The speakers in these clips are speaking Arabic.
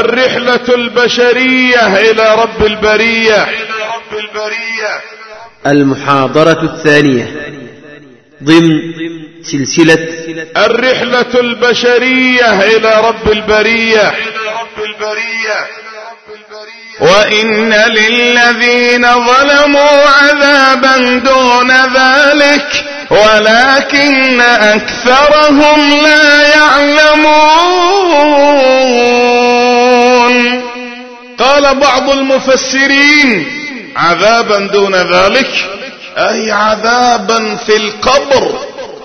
الرحلة البشرية إلى رب البرية. المحاضرة الثانية. ضمن سلسلة الرحلة البشرية إلى رب البرية. وإن للذين ظلموا عذابا دون ذلك ولكن أكثرهم لا يعلمون. قال بعض المفسرين عذابا دون ذلك أي عذابا في القبر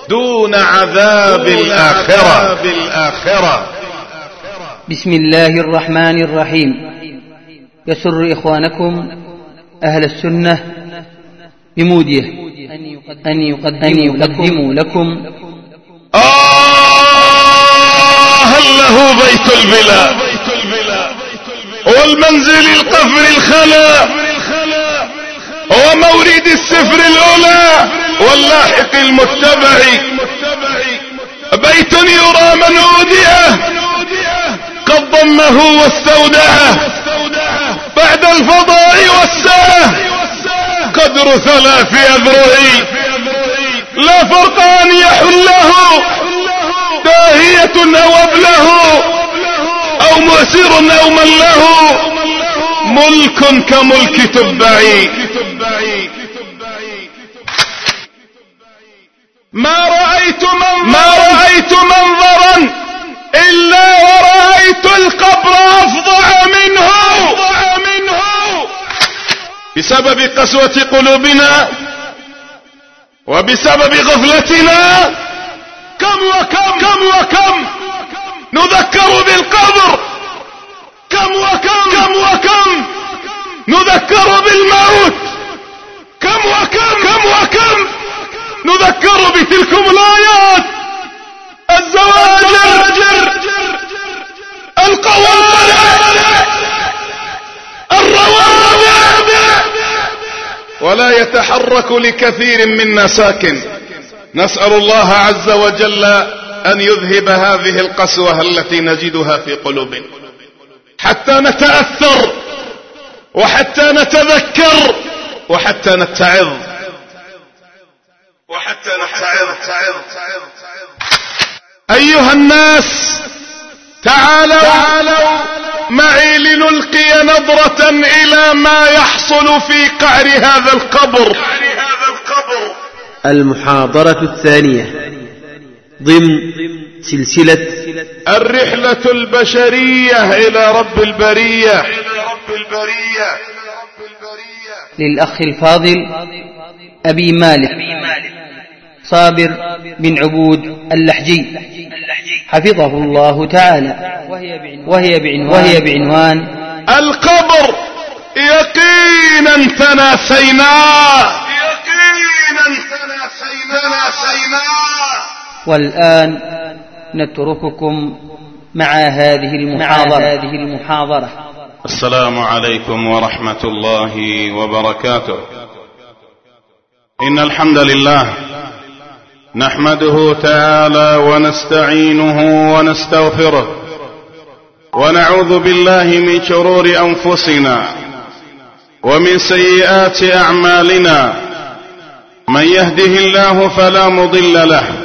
دون عذاب الآخرة. بالآخرة بسم الله الرحمن الرحيم. يسر إخوانكم أهل السنة بموديه. أن يقدموا لكم. آه هل له بيت البلا والمنزل القفر الخلا. ومورد السفر الأولى واللاحق المتبع. بيت يرى من أودئه قد ضمه واستودعه بعد الفضاء والساعة قدر ثلاث أذرع لا فرق أن يحله. داهية أو أبله أو مؤسر أو من له ملك كملك تبعي. ما رأيت من ما رأيت منظرا إلا ورأيت القبر أفظع منه. بسبب قسوة قلوبنا وبسبب غفلتنا. كم وكم؟ كم وكم؟ نذكر بالقبر كم وكم كم وكم نذكر بالموت كم وكم كم وكم نذكر بتلكم الآيات الزواجر القوارع الروابع ولا يتحرك لكثير منا ساكن نسأل الله عز وجل أن يذهب هذه القسوة التي نجدها في قلوبنا. حتى نتأثر وحتى نتذكر وحتى نتعظ. وحتى نتعظ. أيها الناس تعالوا, تعالوا معي لنلقي نظرة إلى ما يحصل في قعر هذا القبر. المحاضرة الثانية. ضمن سلسلة الرحلة البشرية إلى رب البرية. للأخ الفاضل أبي مالك صابر بن عبود اللحجي. حفظه الله تعالى. وهي بعنوان, وهي بعنوان. القبر يقينا تناسيناه يقينا تناسيناه والآن نترككم مع هذه المحاضرة, مع هذه المحاضرة. السلام عليكم ورحمة الله وبركاته. إن الحمد لله نحمده تعالى ونستعينه ونستغفره ونعوذ بالله من شرور أنفسنا ومن سيئات أعمالنا. من يهده الله فلا مضل له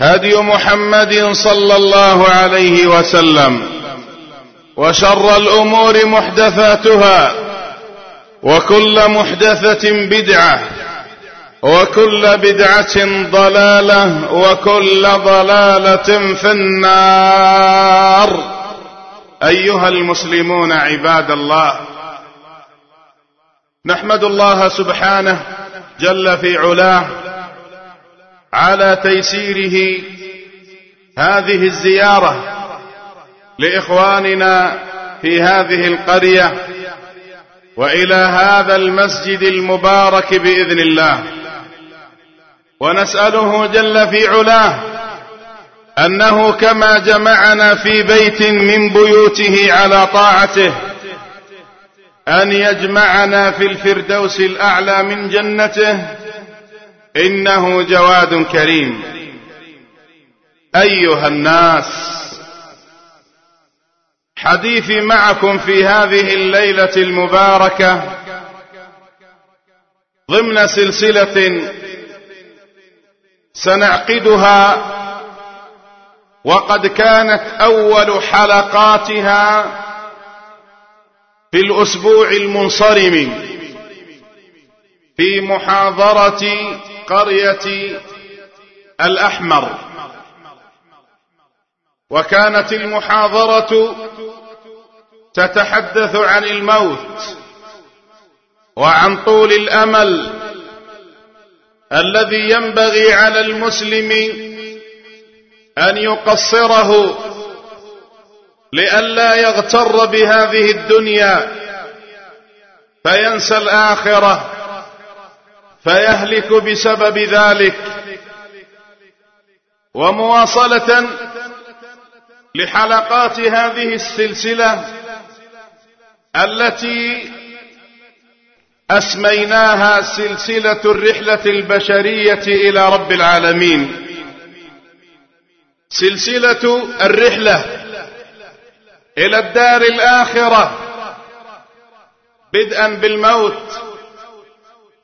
هدي محمد صلى الله عليه وسلم وشر الأمور محدثاتها وكل محدثة بدعة وكل بدعة ضلالة وكل ضلالة في النار. أيها المسلمون عباد الله نحمد الله سبحانه جل في علاه على تيسيره هذه الزيارة لإخواننا في هذه القرية وإلى هذا المسجد المبارك بإذن الله. ونسأله جل في علاه أنه كما جمعنا في بيت من بيوته على طاعته أن يجمعنا في الفردوس الأعلى من جنته إنه جواد كريم. أيها الناس حديثي معكم في هذه الليلة المباركة ضمن سلسلة سنعقدها وقد كانت أول حلقاتها في الأسبوع المنصرم في محاضرة قرية الأحمر. وكانت المحاضرة تتحدث عن الموت وعن طول الأمل الذي ينبغي على المسلم أن يقصره لئلا يغتر بهذه الدنيا فينسى الآخرة. فيهلك بسبب ذلك. ومواصلة لحلقات هذه السلسلة التي أسميناها سلسلة الرحلة البشرية إلى رب العالمين. سلسلة الرحلة إلى الدار الآخرة بدءا بالموت.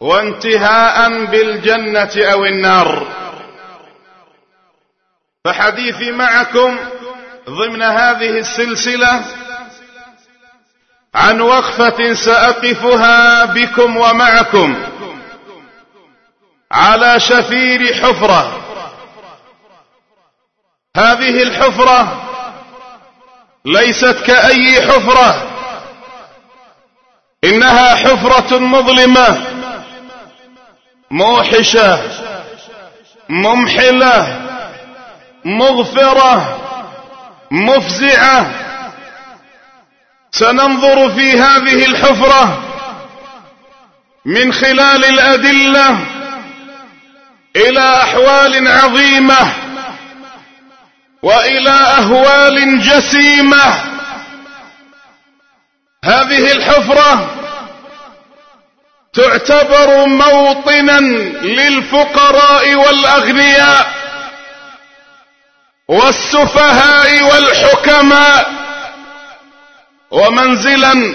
وانتهاء بالجنة أو النار. فحديثي معكم ضمن هذه السلسلة عن وقفة سأقفها بكم ومعكم على شفير حفرة. هذه الحفرة ليست كأي حفرة إنها حفرة مظلمة. موحشة ممحلة مغفرة مفزعة. سننظر في هذه الحفرة من خلال الأدلة إلى أحوال عظيمة وإلى أهوال جسيمة. هذه الحفرة تعتبر موطنا للفقراء والأغنياء والسفهاء والحكماء ومنزلا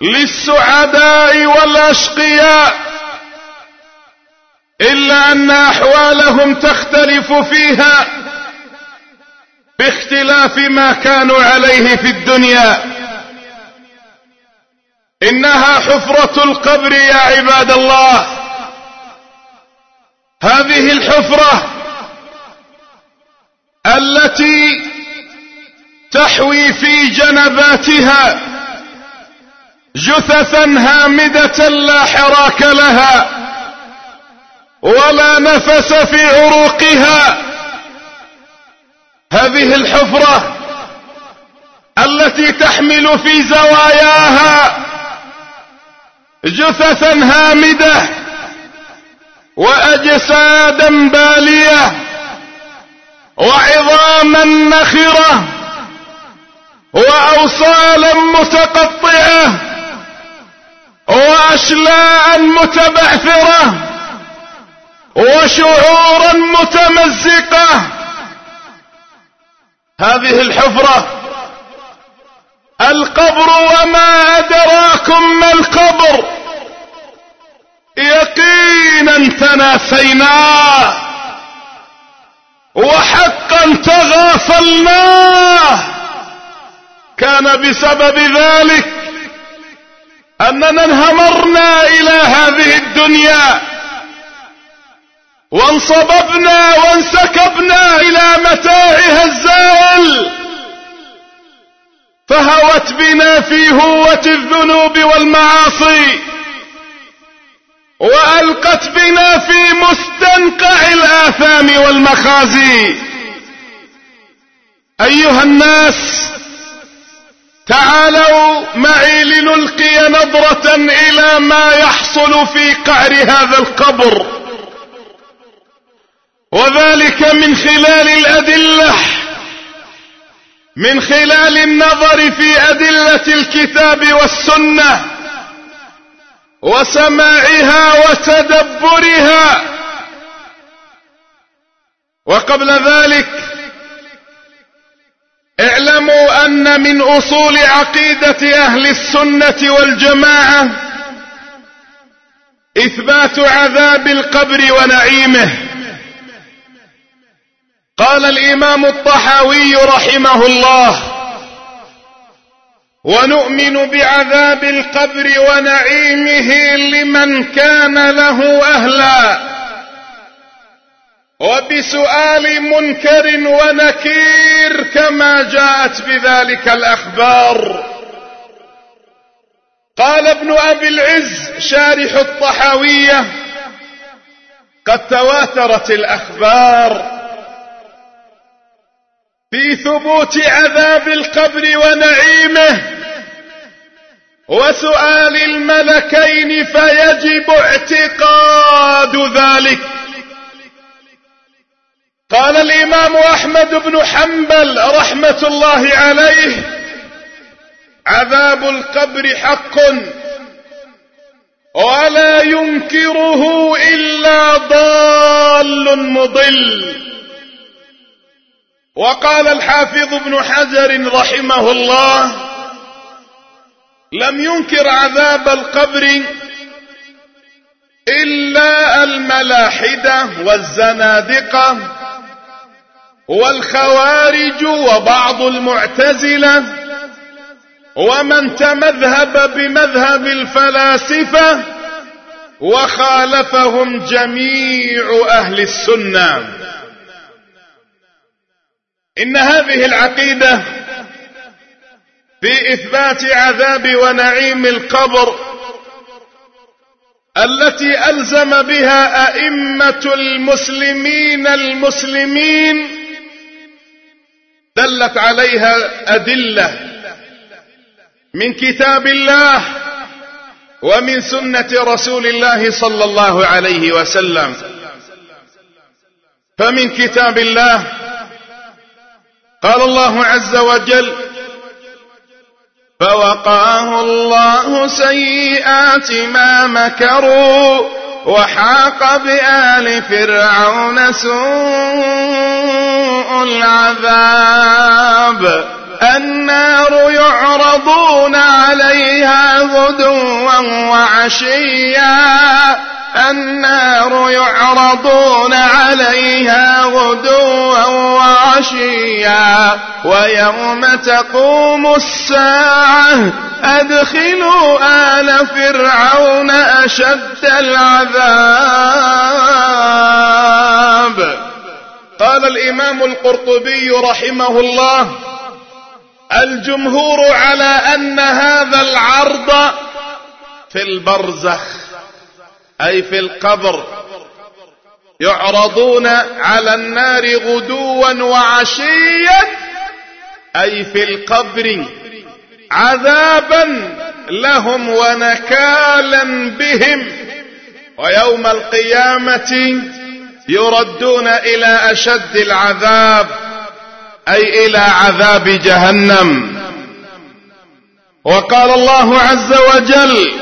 للسعداء والأشقياء إلا أن أحوالهم تختلف فيها باختلاف ما كانوا عليه في الدنيا. إنها حفرة القبر يا عباد الله. هذه الحفرة التي تحوي في جنباتها جثثا هامدة لا حراك لها ولا نفس في عروقها. هذه الحفرة التي تحمل في زواياها جثثا هامدة وأجسادا بالية وعظاما نخرة وأوصالا متقطعة وأشلاء متبعثرة وشعورا متمزقة. هذه الحفرة القبر وما أدراكم ما القبر. يقينا تناسيناه وحقا تغافلناه كان بسبب ذلك أننا انهمرنا إلى هذه الدنيا وانصببنا وانسكبنا إلى متاعها الزائل. فهوت بنا في هوة الذنوب والمعاصي. وألقت بنا في مستنقع الآثام والمخازي. أيها الناس تعالوا معي لنلقي نظرة إلى ما يحصل في قعر هذا القبر. وذلك من خلال الأدلة من خلال النظر في أدلة الكتاب والسنة. وسماعها وتدبرها. وقبل ذلك اعلموا أن من أصول عقيدة أهل السنة والجماعة إثبات عذاب القبر ونعيمه. قال الإمام الطحاوي رحمه الله ونؤمن بعذاب القبر ونعيمه لمن كان له أهلا. وبسؤال منكر ونكير كما جاءت بذلك الأخبار. قال ابن أبي العز شارح الطحاوية قد تواترت الأخبار في ثبوت عذاب القبر ونعيمه وسؤال الملكين فيجب اعتقاد ذلك. قال الإمام أحمد بن حنبل رحمة الله عليه عذاب القبر حق ولا ينكره إلا ضال مضل. وقال الحافظ ابن حجر رحمه الله لم ينكر عذاب القبر إلا الملاحدة والزنادقة والخوارج وبعض المعتزلة ومن تمذهب بمذهب الفلاسفة وخالفهم جميع أهل السنة. إن هذه العقيدة في إثبات عذاب ونعيم القبر التي ألزم بها أئمة المسلمين المسلمين دلت عليها أدلة من كتاب الله ومن سنة رسول الله صلى الله عليه وسلم. فمن كتاب الله قال الله عز وجل فوقاه الله سيئات ما مكروا وحاق بآل فرعون سوء العذاب. النار يعرضون عليها غدوا وعشيا. النار يعرضون عليها غدوا وعشيا ويوم تقوم الساعة أدخلوا آل فرعون أشد العذاب. قال الإمام القرطبي رحمه الله الجمهور على أن هذا العرض في البرزخ. أي في القبر يعرضون على النار غدوا وعشيا أي في القبر عذابا لهم ونكالا بهم. ويوم القيامة يردون إلى أشد العذاب أي إلى عذاب جهنم. وقال الله عز وجل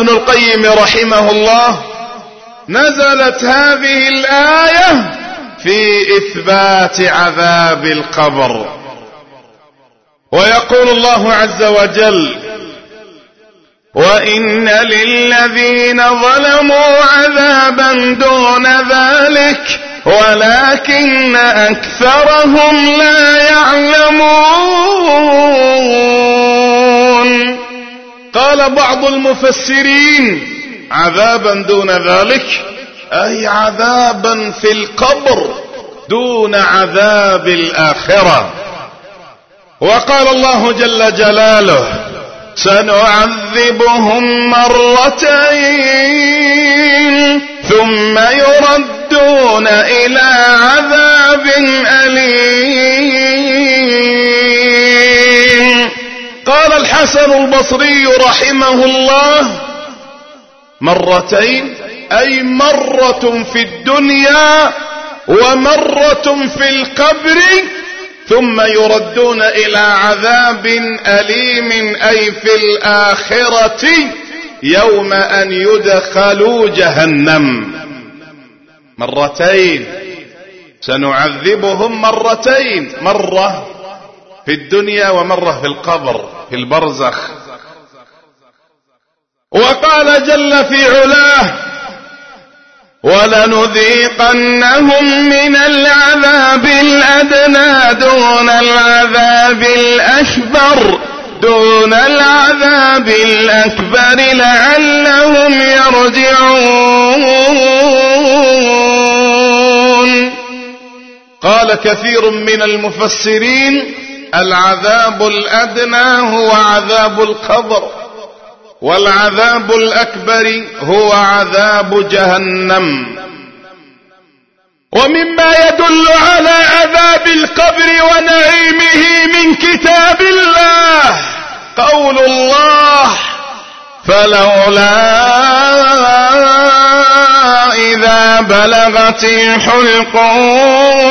ابن القيم رحمه الله نزلت هذه الآية في إثبات عذاب القبر. ويقول الله عز وجل وإن للذين ظلموا عذابا دون ذلك ولكن أكثرهم لا يعلمون. قال بعض المفسرين عذابا دون ذلك أي عذابا في القبر دون عذاب الآخرة. وقال الله جل جلاله سنعذبهم مرتين ثم يردون إلى عذاب أليم. الحسن البصري رحمه الله مرتين أي مرة في الدنيا ومرة في القبر ثم يردون إلى عذاب أليم أي في الآخرة يوم أن يدخلوا جهنم. مرتين سنعذبهم مرتين مرة في الدنيا ومرة في القبر في البرزخ. وقال جل في علاه ولنذيقنهم من العذاب الأدنى دون العذاب الأكبر دون العذاب الأكبر لعلهم يرجعون. قال كثير من المفسرين العذاب الأدنى هو عذاب القبر والعذاب الأكبر هو عذاب جهنم. ومما يدل على عذاب القبر ونعيمه من كتاب الله قول الله فلولا إذا بلغت الحلقون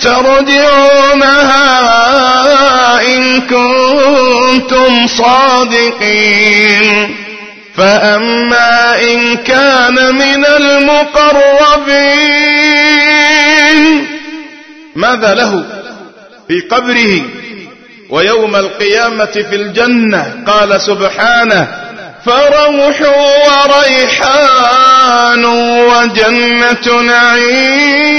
ترجعونها إن كنتم صادقين. فأما إن كان من المقربين ماذا له في قبره؟ ويوم القيامة في الجنة قال سبحانه فروح وريحان وجنة نعيم.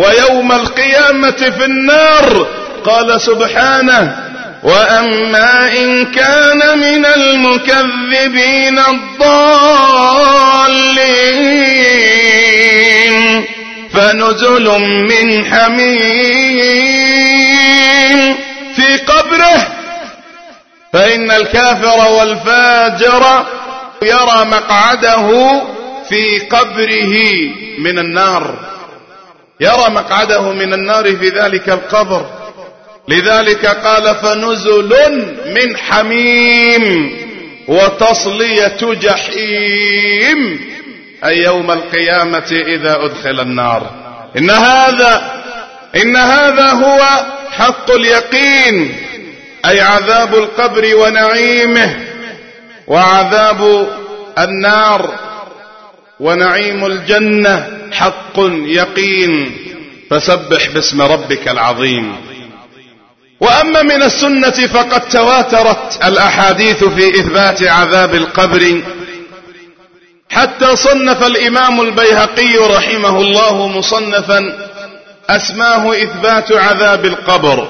ويوم القيامة في النار. قال سبحانه وأما إن كان من المكذبين الضالين. فنزل من حميم. في قبره فإن الكافر والفاجر يرى مقعده في قبره من النار. يرى مقعده من النار في ذلك القبر. لذلك قال فنزل من حميم وتصلية جحيم. أي يوم القيامة إذا أدخل النار. إن هذا إن هذا هو حق اليقين. أي عذاب القبر ونعيمه. وعذاب النار. ونعيم الجنة حق يقين. فسبح باسم ربك العظيم. وأما من السنة فقد تواترت الأحاديث في إثبات عذاب القبر. حتى صنف الإمام البيهقي رحمه الله مصنفا أسماه إثبات عذاب القبر.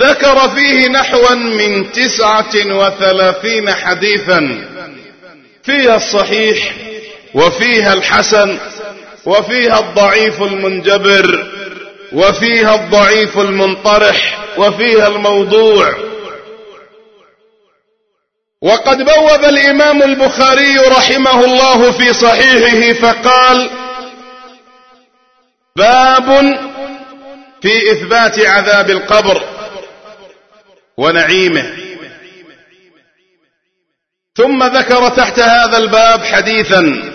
ذكر فيه نحوا من تسعة وثلاثين حديثا فيها الصحيح وفيها الحسن وفيها الضعيف المنجبر وفيها الضعيف المنطرح وفيها الموضوع. وقد بوب الإمام البخاري رحمه الله في صحيحه فقال باب في إثبات عذاب القبر ونعيمه. ثم ذكر تحت هذا الباب حديثا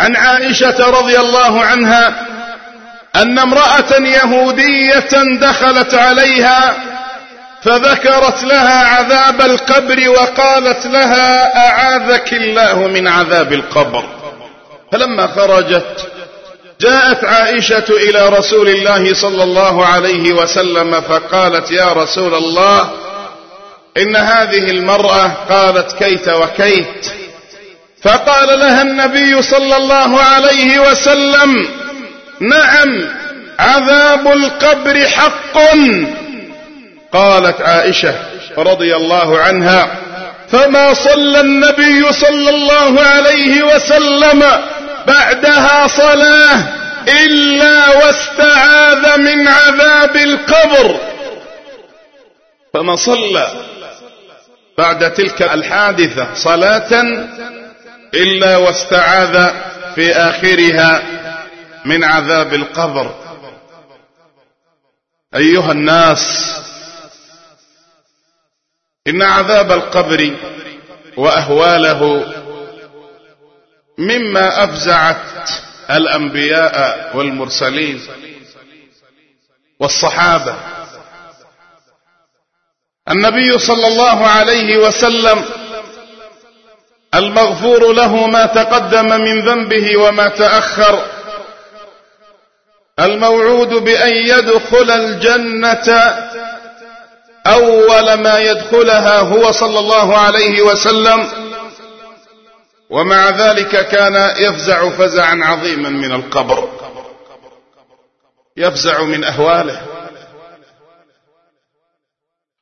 عن عائشة رضي الله عنها أن امرأة يهودية دخلت عليها فذكرت لها عذاب القبر وقالت لها أعاذك الله من عذاب القبر. فلما خرجت جاءت عائشة إلى رسول الله صلى الله عليه وسلم فقالت يا رسول الله إن هذه المرأة قالت كيت وكيت. فقال لها النبي صلى الله عليه وسلم نعم عذاب القبر حق. قالت عائشة رضي الله عنها فما صلى النبي صلى الله عليه وسلم بعدها صلاة إلا واستعاذ من عذاب القبر. فما صلى بعد تلك الحادثة صلاة إلا واستعاذ في آخرها من عذاب القبر. أيها الناس إن عذاب القبر وأهواله مما أفزعت الأنبياء والمرسلين والصحابة. النبي صلى الله عليه وسلم المغفور له ما تقدم من ذنبه وما تأخر. الموعود بأن يدخل الجنة أول ما يدخلها هو صلى الله عليه وسلم. ومع ذلك كان يفزع فزعا عظيما من القبر يفزع من أهواله.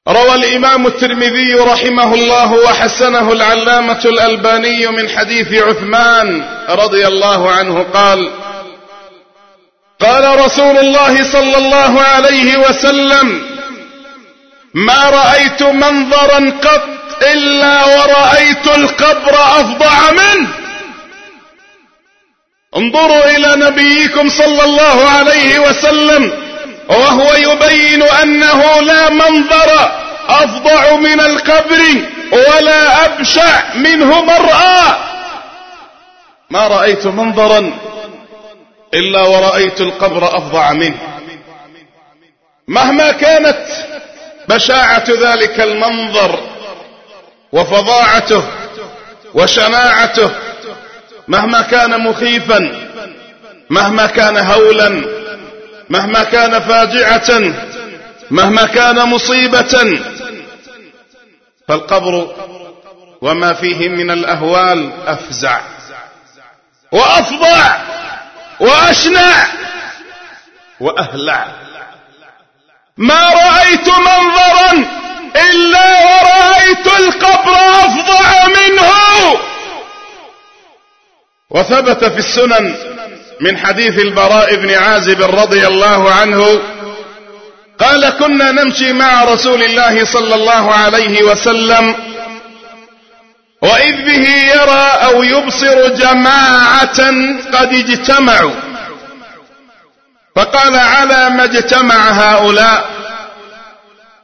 روى الإمام الترمذي رحمه الله وحسنه العلامة الألباني من حديث عثمان رضي الله عنه قال قال رسول الله صلى الله عليه وسلم ما رأيت منظرا قط إلا ورأيت القبر أفضع منه. انظروا إلى نبيكم صلى الله عليه وسلم وهو يبين أنه لا منظر أفضع من القبر ولا أبشع منه مرأى ما رأيت منظرا إلا ورأيت القبر أفضع منه. مهما كانت بشاعة ذلك المنظر وفظاعته وشناعته مهما كان مخيفا مهما كان هولا مهما كان فاجعة مهما كان مصيبة فالقبر وما فيه من الأهوال أفزع وأفظع وأشنع وأهلع. ما رأيت منظرا إلا ورأيت القبر أفظع منه. وثبت في السنن من حديث البراء بن عازب رضي الله عنه قال كنا نمشي مع رسول الله صلى الله عليه وسلم وإذ به يرى أو يبصر جماعة قد اجتمعوا. فقال على ما اجتمع هؤلاء؟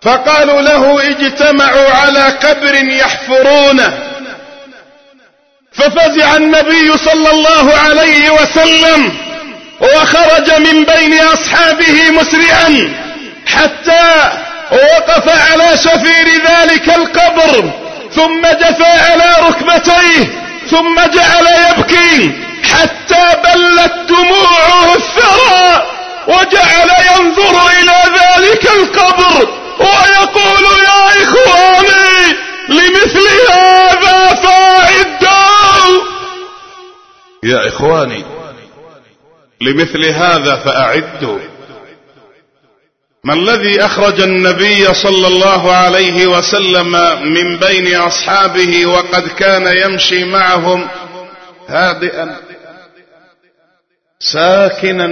فقالوا له اجتمعوا على قبر يحفرونه. ففزع النبي صلى الله عليه وسلم وخرج من بين أصحابه مسرعا حتى وقف على شفير ذلك القبر ثم جثى على ركبتيه ثم جعل يبكي حتى بلت دموعه الثرى وجعل ينظر إلى ذلك القبر ويقول يا إخواني لمثل هذا فأعدوا يا إخواني لمثل هذا فأعدوا ما الذي أخرج النبي صلى الله عليه وسلم من بين أصحابه وقد كان يمشي معهم هادئا ساكنا؟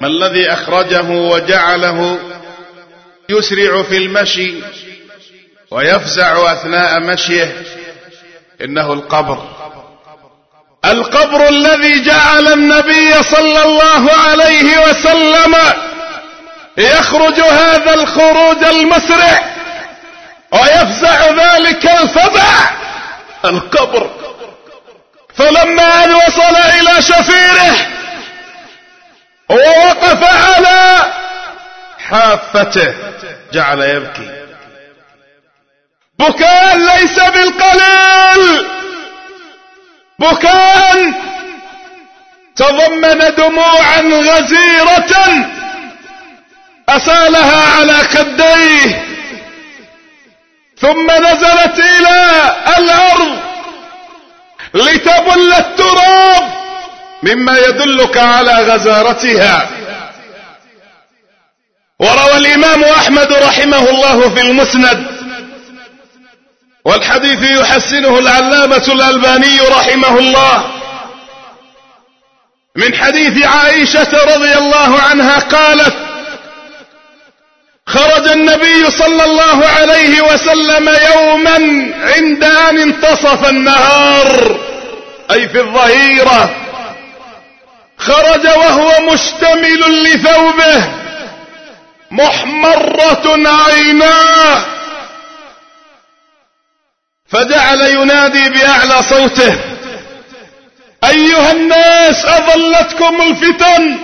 ما الذي أخرجه وجعله يسرع في المشي؟ ويفزع أثناء مشيه إنه القبر. القبر الذي جعل النبي صلى الله عليه وسلم يخرج هذا الخروج المسرع ويفزع ذلك الفزع. القبر. فلما أن وصل إلى شفيره ووقف على حافته جعل يبكي. بكاء ليس بالقليل. بكاء. تضمن دموعا غزيرة أسالها على خديه ثم نزلت إلى الأرض لتبل التراب مما يدلك على غزارتها. وروى الإمام أحمد رحمه الله في المسند والحديث يحسنه العلامة الألباني رحمه الله. من حديث عائشة رضي الله عنها قالت خرج النبي صلى الله عليه وسلم يوما عند أن انتصف النهار أي في الظهيرة. خرج وهو مشتمل لثوبه محمرة عيناه. فجعل ينادي بأعلى صوته. أيها الناس أظلتكم الفتن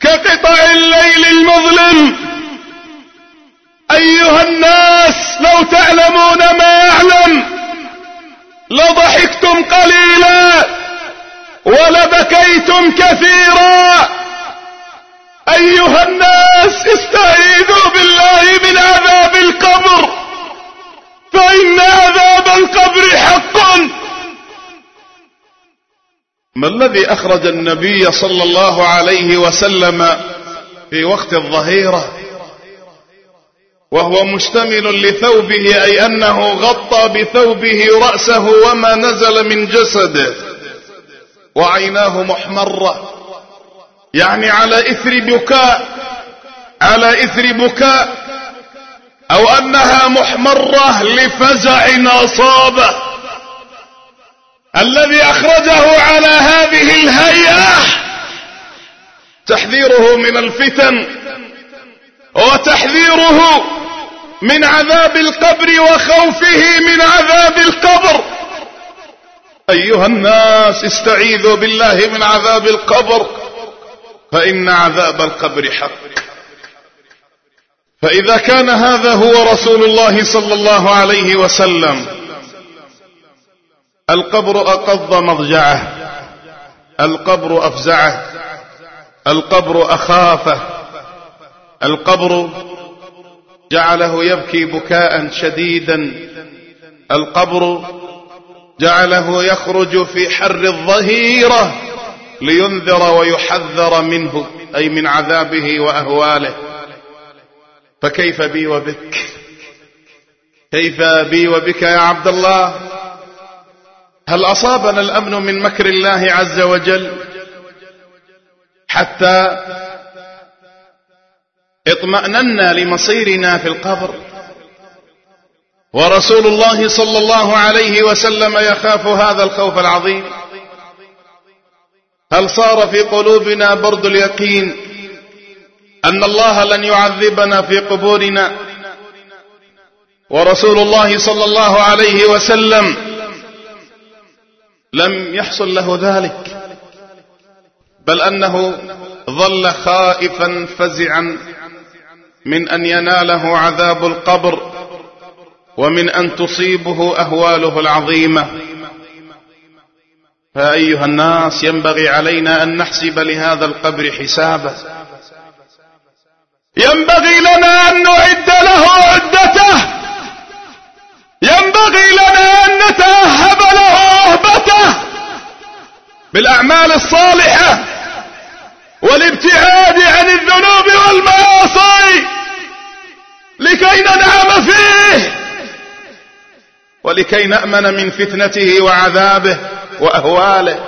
كقطع الليل المظلم. أيها الناس لو تعلمون ما أعلم لضحكتم قليلا ولبكيتم كثيرا. أيها الناس استعيذوا بالله من عذاب القبر. فإن عذاب القبر حق. ما الذي أخرج النبي صلى الله عليه وسلم في وقت الظهيرة؟ وهو مشتمل لثوبه أي أنه غطى بثوبه رأسه وما نزل من جسده وعيناه محمرة. يعني على إثر بكاء على إثر بكاء أو أنها محمرة لفزع أصابه الذي أخرجه على هذه الهيئة تحذيره من الفتن وتحذيره من عذاب القبر وخوفه من عذاب القبر. أيها الناس استعيذوا بالله من عذاب القبر فإن عذاب القبر حق. فإذا كان هذا هو رسول الله صلى الله عليه وسلم القبر أقض مضجعه القبر أفزعه القبر أخافه القبر جعله يبكي بكاء شديدا القبر جعله يخرج في حر الظهيرة لينذر ويحذر منه أي من عذابه وأهواله. فكيف بي وبك؟ كيف بي وبك يا عبد الله؟ هل أصابنا الأمن من مكر الله عز وجل؟ حتى اطمأننا لمصيرنا في القبر. ورسول الله صلى الله عليه وسلم يخاف هذا الخوف العظيم. هل صار في قلوبنا برد اليقين أن الله لن يعذبنا في قبورنا. ورسول الله صلى الله عليه وسلم لم يحصل له ذلك. بل أنه ظل خائفا فزعا من أن يناله عذاب القبر ومن أن تصيبه أهواله العظيمة. فأيها الناس ينبغي علينا أن نحسب لهذا القبر حسابا. ينبغي لنا أن نعد له عدته. ينبغي لنا أن نتأهب له أهبته بالأعمال الصالحة والابتعاد عن الذنوب والمعاصي. لكي ننعم فيه. ولكي نأمن من فتنته وعذابه وأهواله.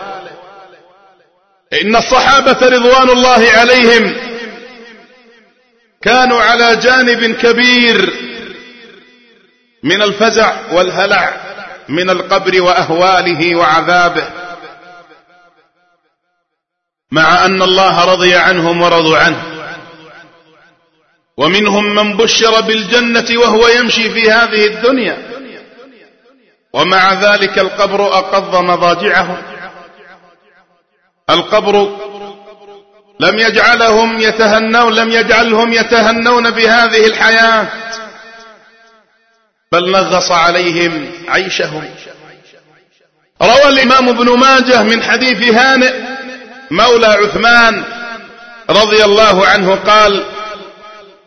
إن الصحابة رضوان الله عليهم كانوا على جانب كبير من الفزع والهلع من القبر وأهواله وعذابه. مع أن الله رضي عنهم ورضوا عنه. ومنهم من بشر بالجنة وهو يمشي في هذه الدنيا. ومع ذلك القبر أقض مضاجعهم. القبر لم يجعلهم يتهنون لم يجعلهم يتهنون بهذه الحياة. بل نغص عليهم عيشهم. روى الإمام ابن ماجه من حديث هانئ مولى عثمان رضي الله عنه قال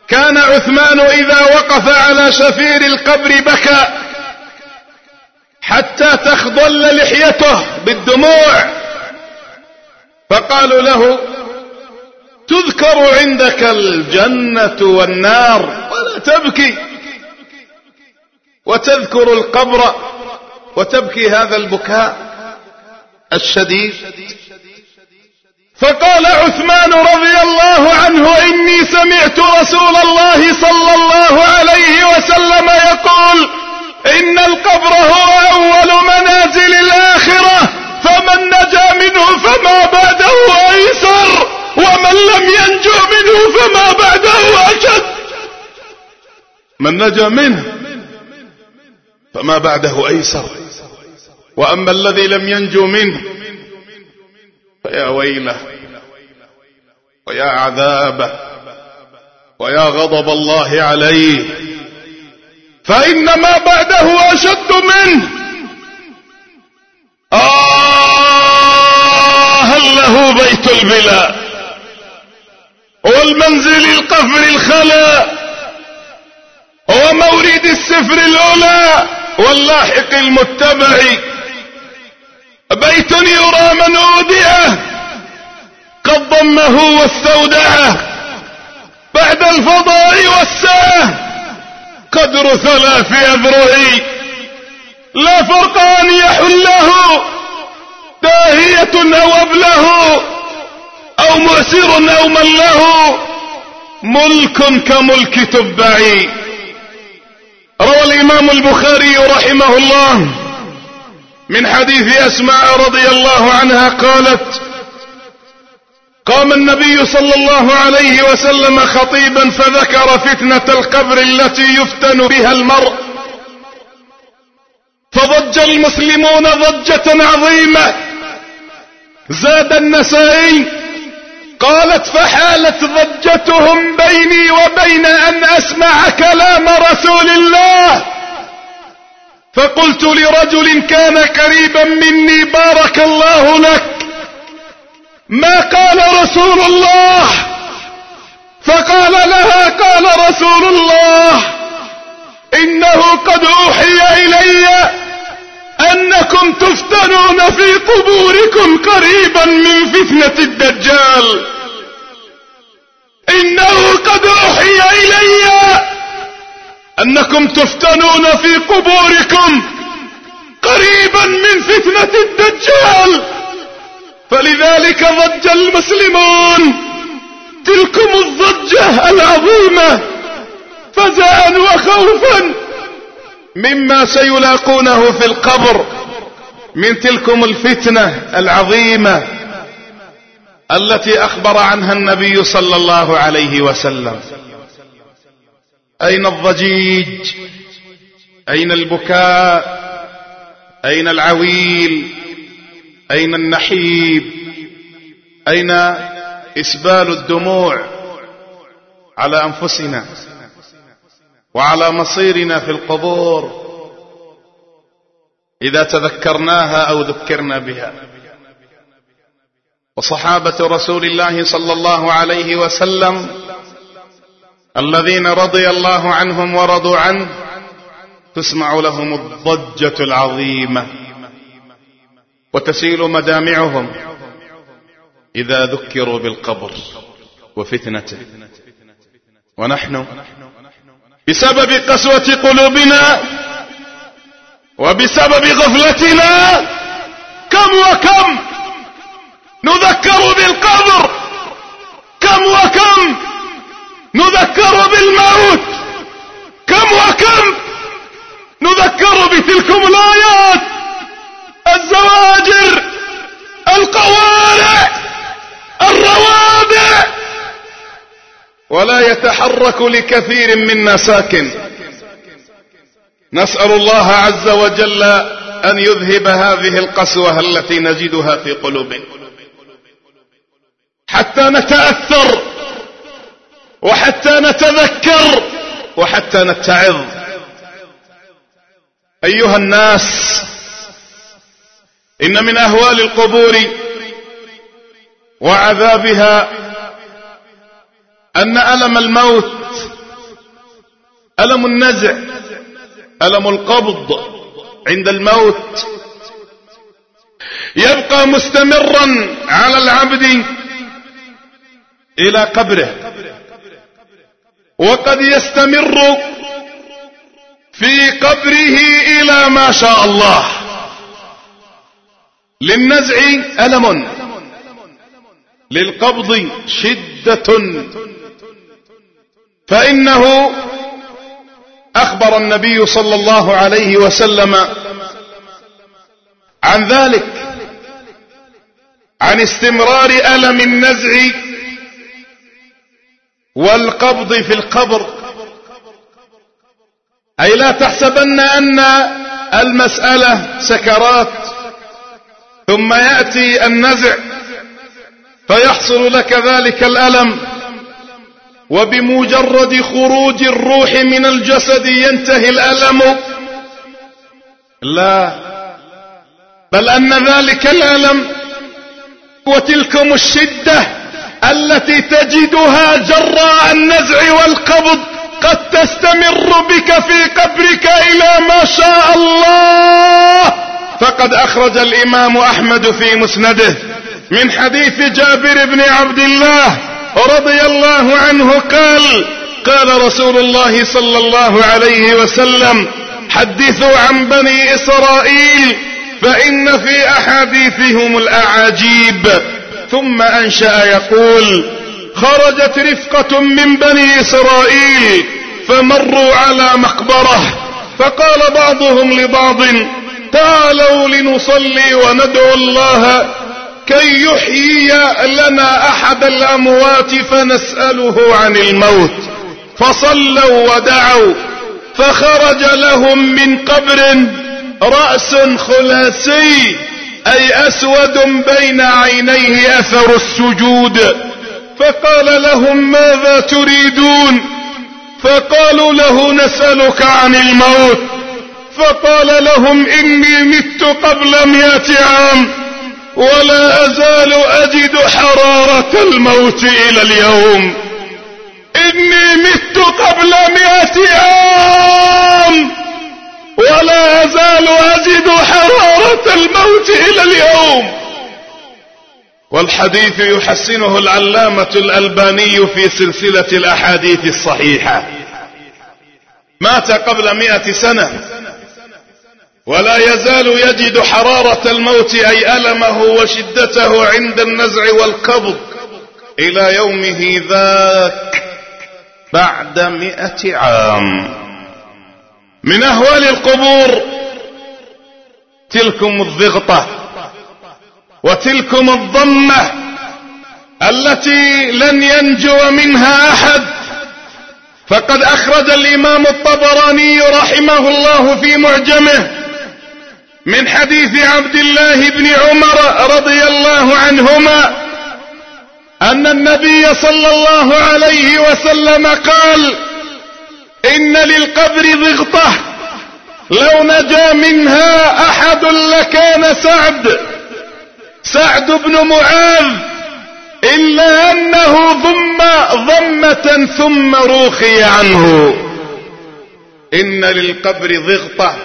كان عثمان إذا وقف على شفير القبر بكى حتى تخضل لحيته بالدموع. فقالوا له تذكر عندك الجنة والنار ولا تبكي. وتذكر القبر وتبكي هذا البكاء الشديد. فقال عثمان رضي الله عنه إني سمعت رسول الله صلى الله عليه وسلم يقول إن القبر هو أول منازل الآخرة فمن نجا منه فما بعده أيسر. ومن لم ينجو منه فما بعده أشد. من نجا منه فما بعده أيسر. وأما الذي لم ينجو منه فيا ويله ويا عذابه ويا غضب الله عليه. فإن ما بعده أشد منه. آه هل له بيت البلا والمنزل القفر الخلا ومورد السفر الأولى واللاحق المتبع. بيت يرى من أودعه قد ضمه واستودعه. بعد الفضاء والساه قدر ثلاث أذرع لا فرق أن يحله داهية أو أبله. أو مؤسر أو من له ملك كملك تبعي روى الإمام البخاري رحمه الله من حديث أسماء رضي الله عنها قالت قام النبي صلى الله عليه وسلم خطيبا فذكر فتنة القبر التي يفتن بها المرء. فضج المسلمون ضجة عظيمة. زاد النسائي قالت فحالت ضجتهم بيني وبين أن أسمع كلام رسول الله. فقلت لرجل كان قريبا مني بارك الله لك. ما قال رسول الله؟ فقال لها قال رسول الله إنه قد أوحي إلي أنكم تفتنون في قبوركم قريبا من فتنة الدجال إنه قد أوحي إلي أنكم تفتنون في قبوركم قريبا من فتنة الدجال فلذلك ضج المسلمون تلكم الضجة العظيمة فزعا وخوفا مما سيلاقونه في القبر من تلكم الفتنة العظيمة التي أخبر عنها النبي صلى الله عليه وسلم. أين الضجيج؟ أين البكاء؟ أين العويل؟ أين النحيب؟ أين إسبال الدموع على أنفسنا وعلى مصيرنا في القبور؟ إذا تذكرناها أو ذكرنا بها. وصحابة رسول الله صلى الله عليه وسلم الذين رضي الله عنهم ورضوا عنه تسمع لهم الضجة العظيمة وتسيل مدامعهم إذا ذكروا بالقبر وفتنته. ونحن بسبب قسوة قلوبنا وبسبب غفلتنا كم وكم نذكر بالقبر كم وكم نذكر بالموت كم وكم نذكر بتلكم الآيات الزواجر القوارع الروادع ولا يتحرك لكثير منا ساكن نسأل الله عز وجل أن يذهب هذه القسوة التي نجدها في قلوبنا. حتى نتأثر وحتى نتذكر وحتى نتعظ. أيها الناس إن من أهوال القبور وعذابها أن ألم الموت ألم النزع ألم القبض عند الموت يبقى مستمرا على العبد إلى قبره. وقد يستمر في قبره إلى ما شاء الله. للنزع ألم. للقبض شدة. فإنه أخبر النبي صلى الله عليه وسلم عن ذلك عن استمرار ألم النزع والقبض في القبر. أي لا تحسبن أن المسألة سكرات ثم يأتي النزع فيحصل لك ذلك الألم. وبمجرد خروج الروح من الجسد ينتهي الألم. لا بل أن ذلك الألم وتلكم الشدة التي تجدها جراء النزع والقبض. قد تستمر بك في قبرك إلى ما شاء الله. فقد أخرج الإمام أحمد في مسنده من حديث جابر بن عبد الله رضي الله عنه قال قال رسول الله صلى الله عليه وسلم حدثوا عن بني إسرائيل فإن في أحاديثهم الأعاجيب. ثم أنشأ يقول خرجت رفقة من بني إسرائيل فمروا على مقبرة. فقال بعضهم لبعض تعالوا لنصلي وندعو الله كي يحيي لنا أحد الأموات فنسأله عن الموت. فصلوا ودعوا فخرج لهم من قبر رأس خلاسي أي أسود بين عينيه أثر السجود. فقال لهم ماذا تريدون؟ فقالوا له نسألك عن الموت. فقال لهم إني مت قبل مئة عام ولا أزال أجد حرارة الموت إلى اليوم. إني مت قبل مئة عام. ولا أزال أجد حرارة الموت إلى اليوم. والحديث يحسنه العلامة الألباني في سلسلة الأحاديث الصحيحة. مات قبل مئة سنة. ولا يزال يجد حرارة الموت أي ألمه وشدته عند النزع والقبض إلى يومه ذاك بعد مئة عام. من أهوال القبور تلكم الضغطة وتلكم الضمة التي لن ينجو منها أحد. فقد أخرج الإمام الطبراني رحمه الله في معجمه من حديث عبد الله بن عمر رضي الله عنهما أن النبي صلى الله عليه وسلم قال إن للقبر ضغطة لو نجا منها أحد لكان سعد. سعد بن معاذ إلا أنه ضم ضمة ثم روخي عنه. إن للقبر ضغطة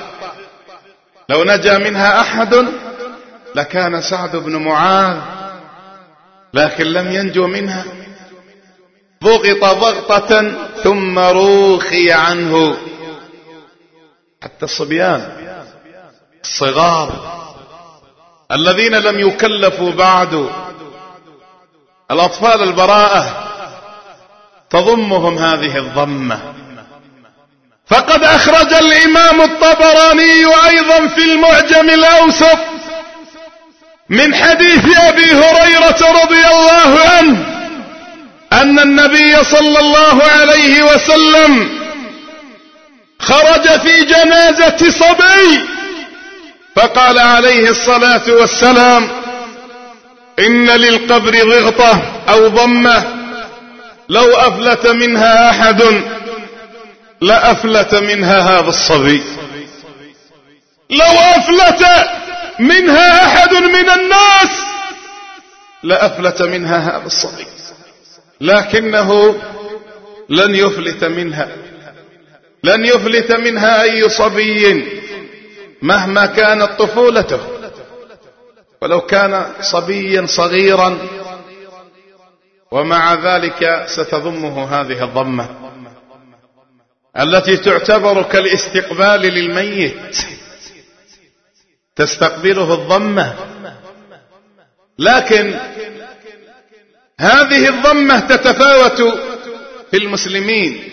لو نجا منها أحد لكان سعد بن معاذ لكن لم ينجو منها. ضغط ضغطة ثم روخي عنه. حتى الصبيان الصغار الذين لم يكلفوا بعد الأطفال البراءة تضمهم هذه الضمة. فقد أخرج الإمام الطبراني أيضا في المعجم الأوسط من حديث أبي هريرة رضي الله عنه أن النبي صلى الله عليه وسلم خرج في جنازة صبي فقال عليه الصلاة والسلام إن للقبر ضغطة أو ضمة لو أفلت منها أحد لأفلت منها هذا الصبي. لو أفلت منها أحد من الناس لأفلت منها هذا الصبي. لكنه لن يفلت منها. لن يفلت منها أي صبي مهما كانت طفولته. ولو كان صبيا صغيرا ومع ذلك ستضمه هذه الضمة. التي تعتبر كالاستقبال للميت تستقبله الضمة. لكن هذه الضمة تتفاوت في المسلمين.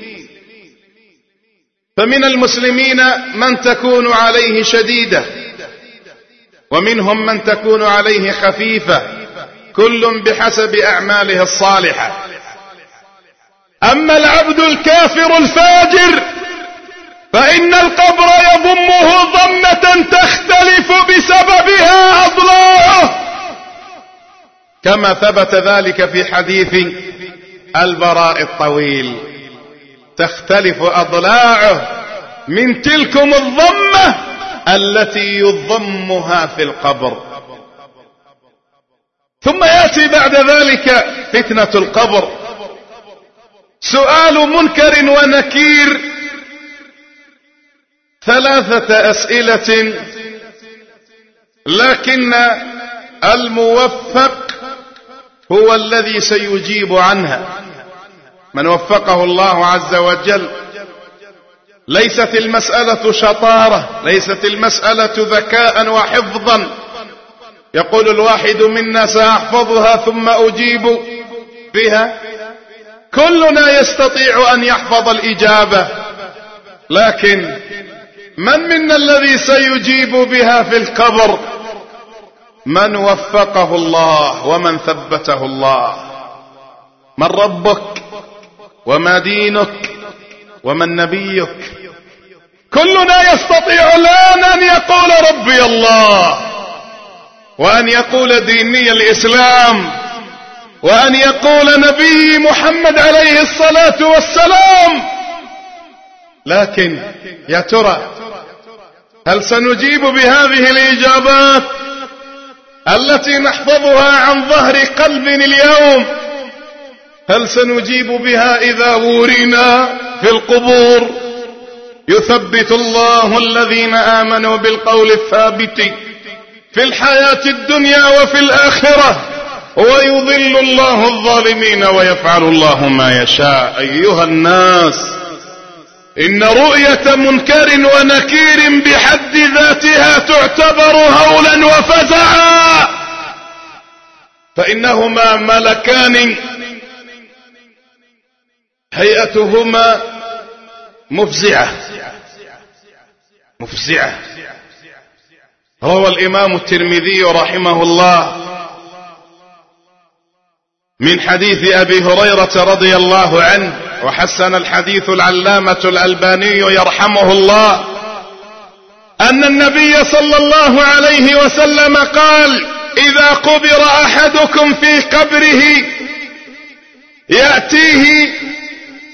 فمن المسلمين من تكون عليه شديدة ومنهم من تكون عليه خفيفة كل بحسب أعماله الصالحة. أما العبد الكافر الفاجر فإن القبر يضمه ضمة تختلف بسببها أضلاعه كما ثبت ذلك في حديث البراء الطويل. تختلف أضلاعه من تلكم الضمة التي يضمها في القبر. ثم يأتي بعد ذلك فتنة القبر. سؤال منكر ونكير. ثلاثة أسئلة. لكن الموفق هو الذي سيجيب عنها. من وفقه الله عز وجل. ليست المسألة شطارة ليست المسألة ذكاء وحفظا. يقول الواحد منا سأحفظها ثم أجيب بها كلنا يستطيع أن يحفظ الإجابة. لكن من منا الذي سيجيب بها في القبر؟ من وفقه الله ومن ثبته الله. من ربك وما دينك ومن نبيك كلنا يستطيع الآن أن يقول ربي الله. وأن يقول ديني الإسلام. وأن يقول نبي محمد عليه الصلاة والسلام لكن يا ترى هل سنجيب بهذه الإجابات التي نحفظها عن ظهر قلب اليوم؟ هل سنجيب بها إذا ورنا في القبور؟ يثبت الله الذين آمنوا بالقول الثابت في الحياة الدنيا وفي الآخرة. ويضل الله الظالمين ويفعل الله ما يشاء. أيها الناس إن رؤية منكر ونكير بحد ذاتها تعتبر هولا وفزعا. فإنهما ملكان هيئتهما مفزعة. مفزعة. روى الإمام الترمذي رحمه الله من حديث أبي هريرة رضي الله عنه وحسن الحديث العلامة الألباني يرحمه الله أن النبي صلى الله عليه وسلم قال إذا قبر أحدكم في قبره يأتيه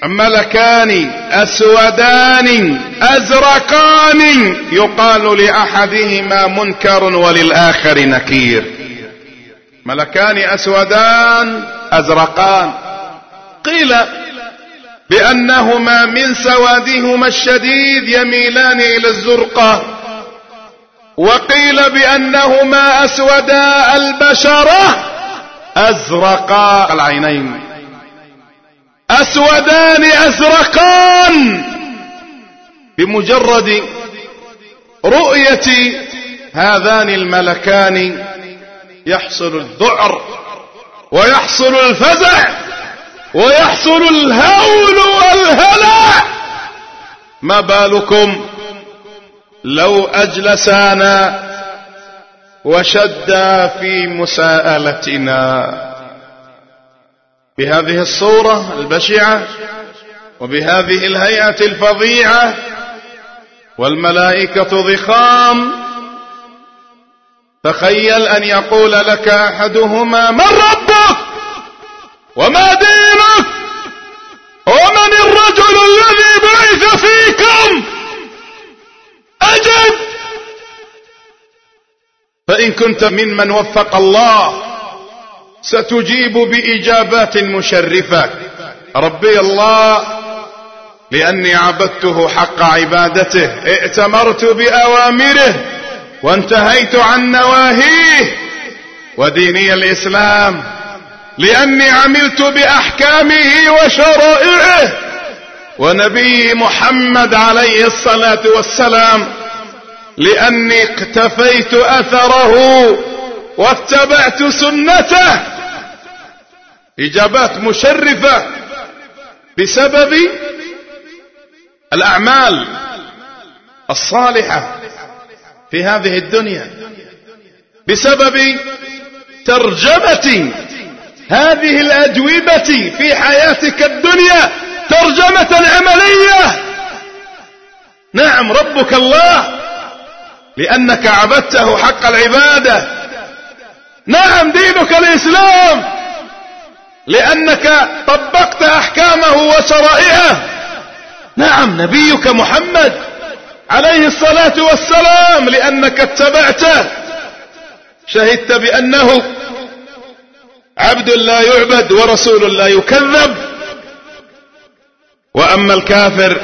ملكان أسودان أزرقان يقال لأحدهما منكر وللآخر نكير. ملكان أسودان أزرقان. قيل بأنهما من سوادهما الشديد يميلان إلى الزرقة. وقيل بأنهما أسودا البشرة أزرقا. العينين. أسودان أزرقان. بمجرد رؤية هذان الملكان يحصل الذعر ويحصل الفزع ويحصل الهول والهلع ما بالكم لو أجلسانا وشدا في مساءلتنا؟ بهذه الصورة البشعة وبهذه الهيئة الفظيعة والملائكة ضخام تخيل أن يقول لك أحدهما من ربك؟ وما دينك؟ ومن الرجل الذي بعث فيكم؟ أجب فإن كنت ممن وفق الله ستجيب بإجابات مشرفة. ربي الله لأني عبدته حق عبادته ائتمرت بأوامره. وانتهيت عن نواهيه وديني الإسلام لأني عملت بأحكامه وشرائعه. ونبي محمد عليه الصلاة والسلام لأني اقتفيت أثره واتبعت سنته. إجابات مشرفة بسبب الأعمال الصالحة. في هذه الدنيا بسبب ترجمة هذه الأجوبة في حياتك الدنيا ترجمة عملية. نعم ربك الله لأنك عبدته حق العبادة. نعم دينك الإسلام لأنك طبقت أحكامه وشرائعه. نعم نبيك محمد. عليه الصلاة والسلام لأنك اتبعته. شهدت بأنه عبد لا يعبد ورسول لا يكذب. وأما الكافر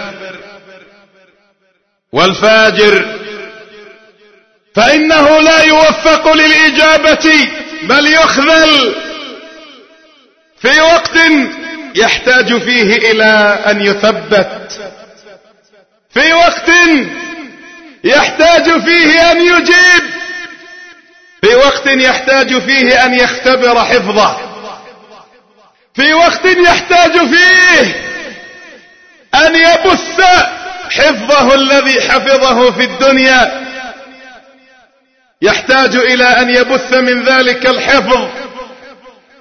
والفاجر فإنه لا يوفق للإجابة بل يخذل. في وقت يحتاج فيه إلى أن يثبت. في وقت يحتاج فيه أن يجيب في وقت يحتاج فيه أن يختبر حفظه في وقت يحتاج فيه أن يبث حفظه الذي حفظه في الدنيا. يحتاج إلى أن يبث من ذلك الحفظ.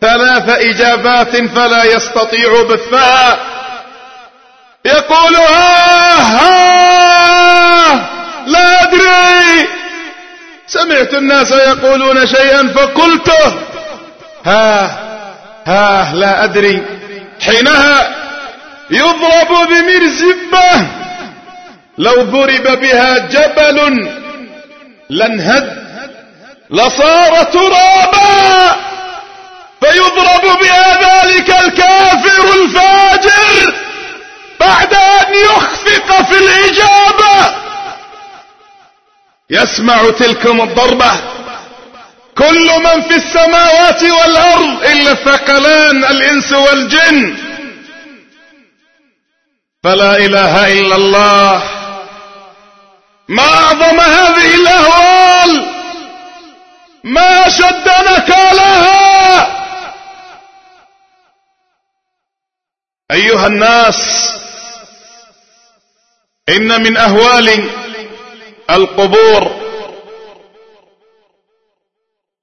ثلاث إجابات فلا يستطيع بثها. يقول ها ها لا أدري. سمعت الناس يقولون شيئا فقلته ها ها لا أدري. حينها يضرب بمرزبة لو ضرب بها جبل لانهد لصار ترابا. فيضرب بها ذلك الكافر الفاجر. بعد أن يخفق في الإجابة. يسمع تلكم الضربة. كل من في السماوات والأرض إلا الثقلان الإنس والجن. فلا إله إلا الله. ما أعظم هذه الأهوال. ما شد نكالها. أيها الناس إن من أهوال القبور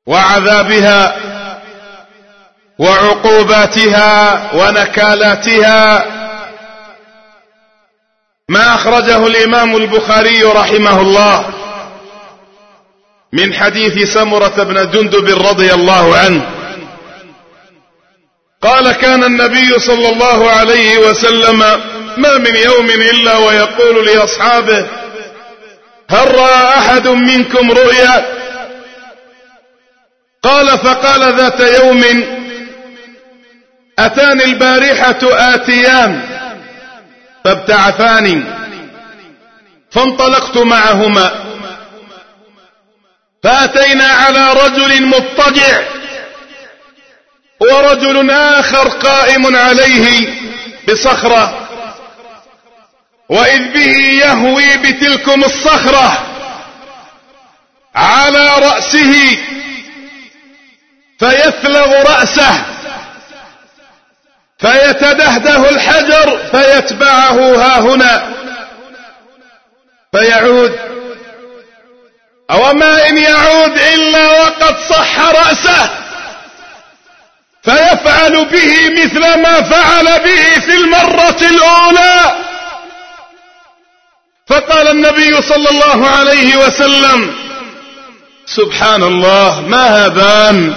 وعذابها وعقوباتها ونكالاتها. ما أخرجه الإمام البخاري رحمه الله من حديث سمرة بن جندب رضي الله عنه. قال كان النبي صلى الله عليه وسلم ما من يوم إلا ويقول لأصحابه هل رأى أحد منكم رؤيا؟ قال فقال ذات يوم أتاني البارحة آتيان فابتعثاني فانطلقت معهما فأتينا على رجل مضطجع ورجل آخر قائم عليه بصخرة وإذ به يهوي بتلكم الصخرة على رأسه فيثلغ رأسه فيتدهده الحجر فيتبعه ها هنا فيعود. أو ما إن يعود إلا وقد صح رأسه فيفعل به مثل ما فعل به في المرة الأولى. فقال النبي صلى الله عليه وسلم سبحان الله ما هذان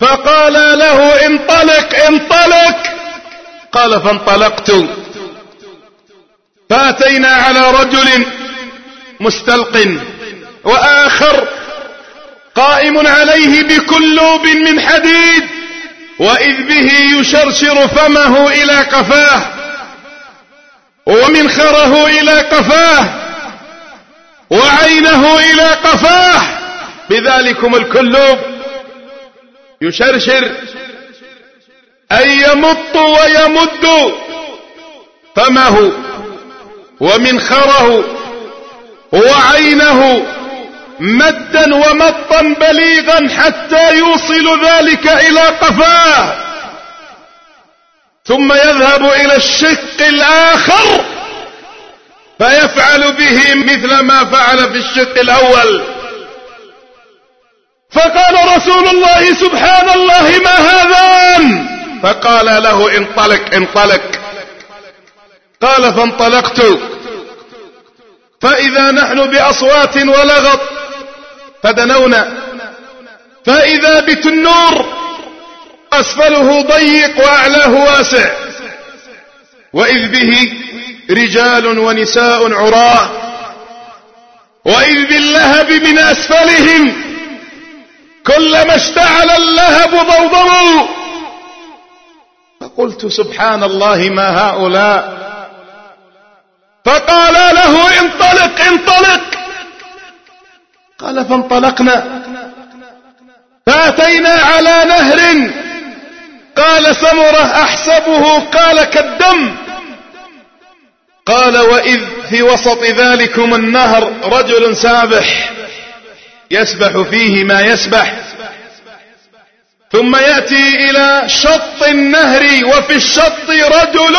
فقال له انطلق انطلق. قال فانطلقت. فأتينا على رجل مستلق وآخر قائم عليه بكلوب من حديد وإذ به يشرشر فمه إلى قفاه. ومنخره إلى قفاه وعينه إلى قفاه. بذلكم الكلوب يشرشر أي يمط ويمد. فمه ومنخره وعينه مدا ومطا بليغا حتى يوصل ذلك إلى قفاه. ثم يذهب إلى الشق الآخر فيفعل به مثل ما فعل في الشق الأول. فقال رسول الله سبحان الله ما هذان فقال له انطلق انطلق. قال فانطلقت. فإذا نحن بأصوات ولغط فدنونا. فإذا بتنور أسفله ضيق وأعلاه واسع. وإذ به رجال ونساء عراة. وإذ باللهب من أسفلهم كلما اشتعل اللهب ضوضوا فقلت سبحان الله ما هؤلاء. فقال له انطلق انطلق. قال فانطلقنا. فأتينا على نهر قال سمره أحسبه قال كالدم. قال وإذ في وسط ذلكم النهر رجل سابح يسبح فيه ما يسبح. ثم يأتي إلى شط النهر وفي الشط رجل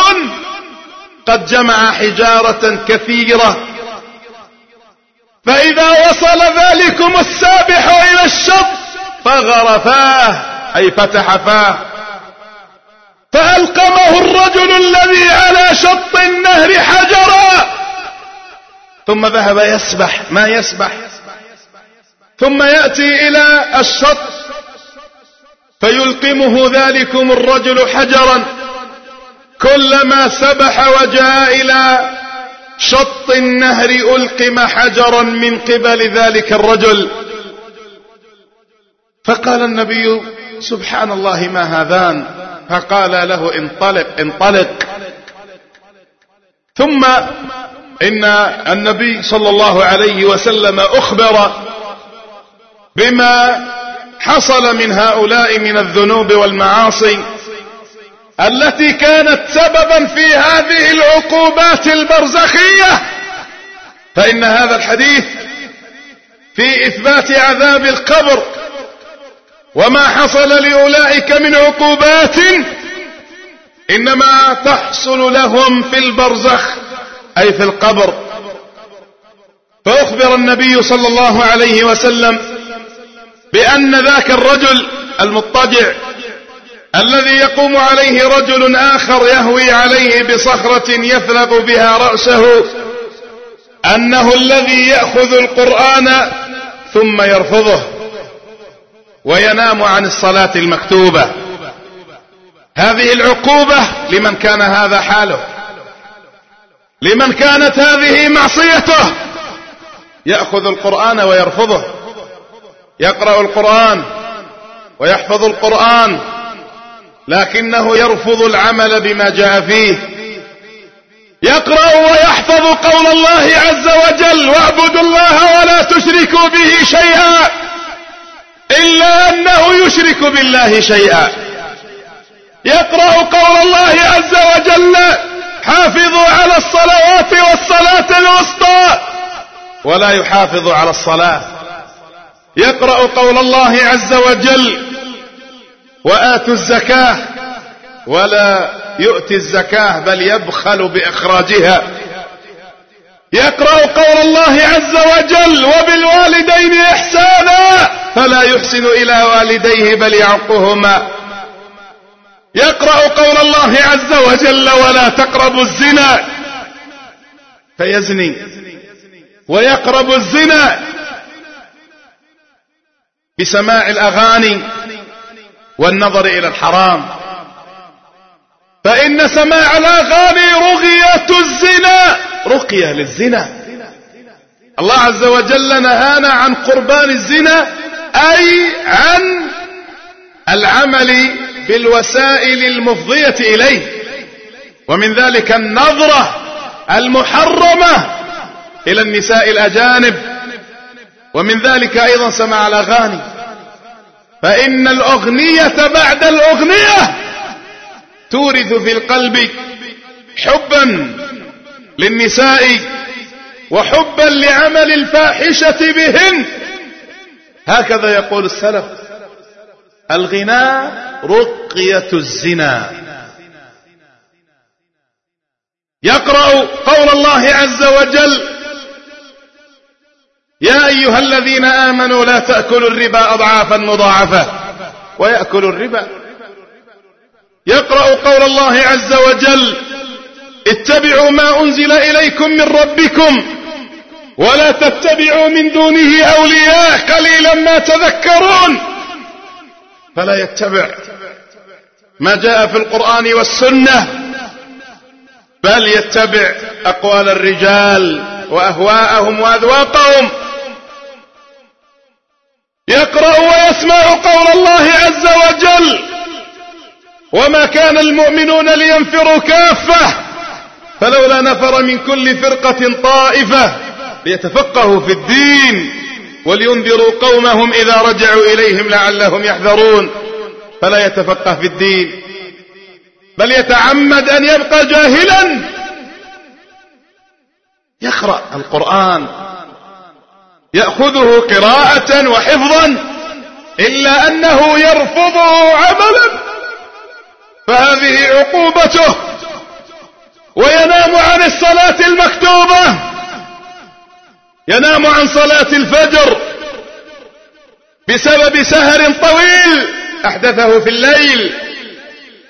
قد جمع حجارة كثيرة. فإذا وصل ذلكم السابح إلى الشط فغرفاه أي فتح فاه. فألقمه الرجل الذي على شط النهر حجرا. ثم ذهب يسبح ما يسبح؟ ثم يأتي إلى الشط فيلقمه ذلكم الرجل حجرا. كلما سبح وجاء إلى شط النهر ألقم حجرا من قبل ذلك الرجل. فقال النبي سبحان الله ما هذان؟ فقال له انطلق انطلق. ثم إن النبي صلى الله عليه وسلم أخبر بما حصل من هؤلاء من الذنوب والمعاصي التي كانت سببا في هذه العقوبات البرزخية. فإن هذا الحديث في إثبات عذاب القبر وما حصل لأولئك من عقوبات إنما تحصل لهم في البرزخ أي في القبر. فأخبر النبي صلى الله عليه وسلم بأن ذاك الرجل المضطجع الذي يقوم عليه رجل آخر يهوي عليه بصخرة يثلغ بها رأسه أنه الذي يأخذ القرآن ثم يرفضه. وينام عن الصلاة المكتوبة. هذه العقوبة لمن كان هذا حاله. لمن كانت هذه معصيته. يأخذ القرآن ويرفضه. يقرأ القرآن ويحفظ القرآن. لكنه يرفض العمل بما جاء فيه. يقرأ ويحفظ قول الله عز وجل واعبدوا الله ولا تشركوا به شيئا. إلا أنه يشرك بالله شيئا. يقرأ قول الله عز وجل حافظوا على الصلوات والصلاة الوسطى ولا يحافظ على الصلاة. يقرأ قول الله عز وجل وآتوا الزكاة ولا يؤتي الزكاة بل يبخل بإخراجها. يقرأ قول الله عز وجل وبالوالدين إحسانا فلا يحسن إلى والديه بل يعقهما. يقرأ قول الله عز وجل ولا تقربوا الزنا. فيزني. ويقرب الزنا. بسماع الأغاني والنظر إلى الحرام. فإن سماع الأغاني رغية الزنا. رقية للزنا. الله عز وجل نهانا عن قربان الزنا. أي عن العمل بالوسائل المفضية إليه. ومن ذلك النظرة المحرمة إلى النساء الأجانب. ومن ذلك أيضا سماع الأغاني فإن الأغنية بعد الأغنية تورث في القلب حبا للنساء وحبا لعمل الفاحشة بهن. هكذا يقول السلف. الغناء رقية الزنا. يقرأ قول الله عز وجل يا أيها الذين آمنوا لا تأكلوا الربا أضعافا مضاعفة. ويأكل الربا. يقرأ قول الله عز وجل اتبعوا ما أنزل إليكم من ربكم. ولا تتبعوا من دونه أولياء قليلا ما تذكرون. فلا يتبع ما جاء في القرآن والسنة بل يتبع أقوال الرجال وأهواءهم وأذواقهم. يقرأ ويسمع قول الله عز وجل وما كان المؤمنون لينفروا كافة فلولا نفر من كل فرقة طائفة. ليتفقهوا في الدين ولينذروا قومهم إذا رجعوا إليهم لعلهم يحذرون. فلا يتفقه في الدين بل يتعمد أن يبقى جاهلا. يقرأ القرآن يأخذه قراءة وحفظا إلا أنه يرفضه عملا. فهذه عقوبته وينام عن الصلاة المكتوبة. ينام عن صلاة الفجر بسبب سهر طويل أحدثه في الليل.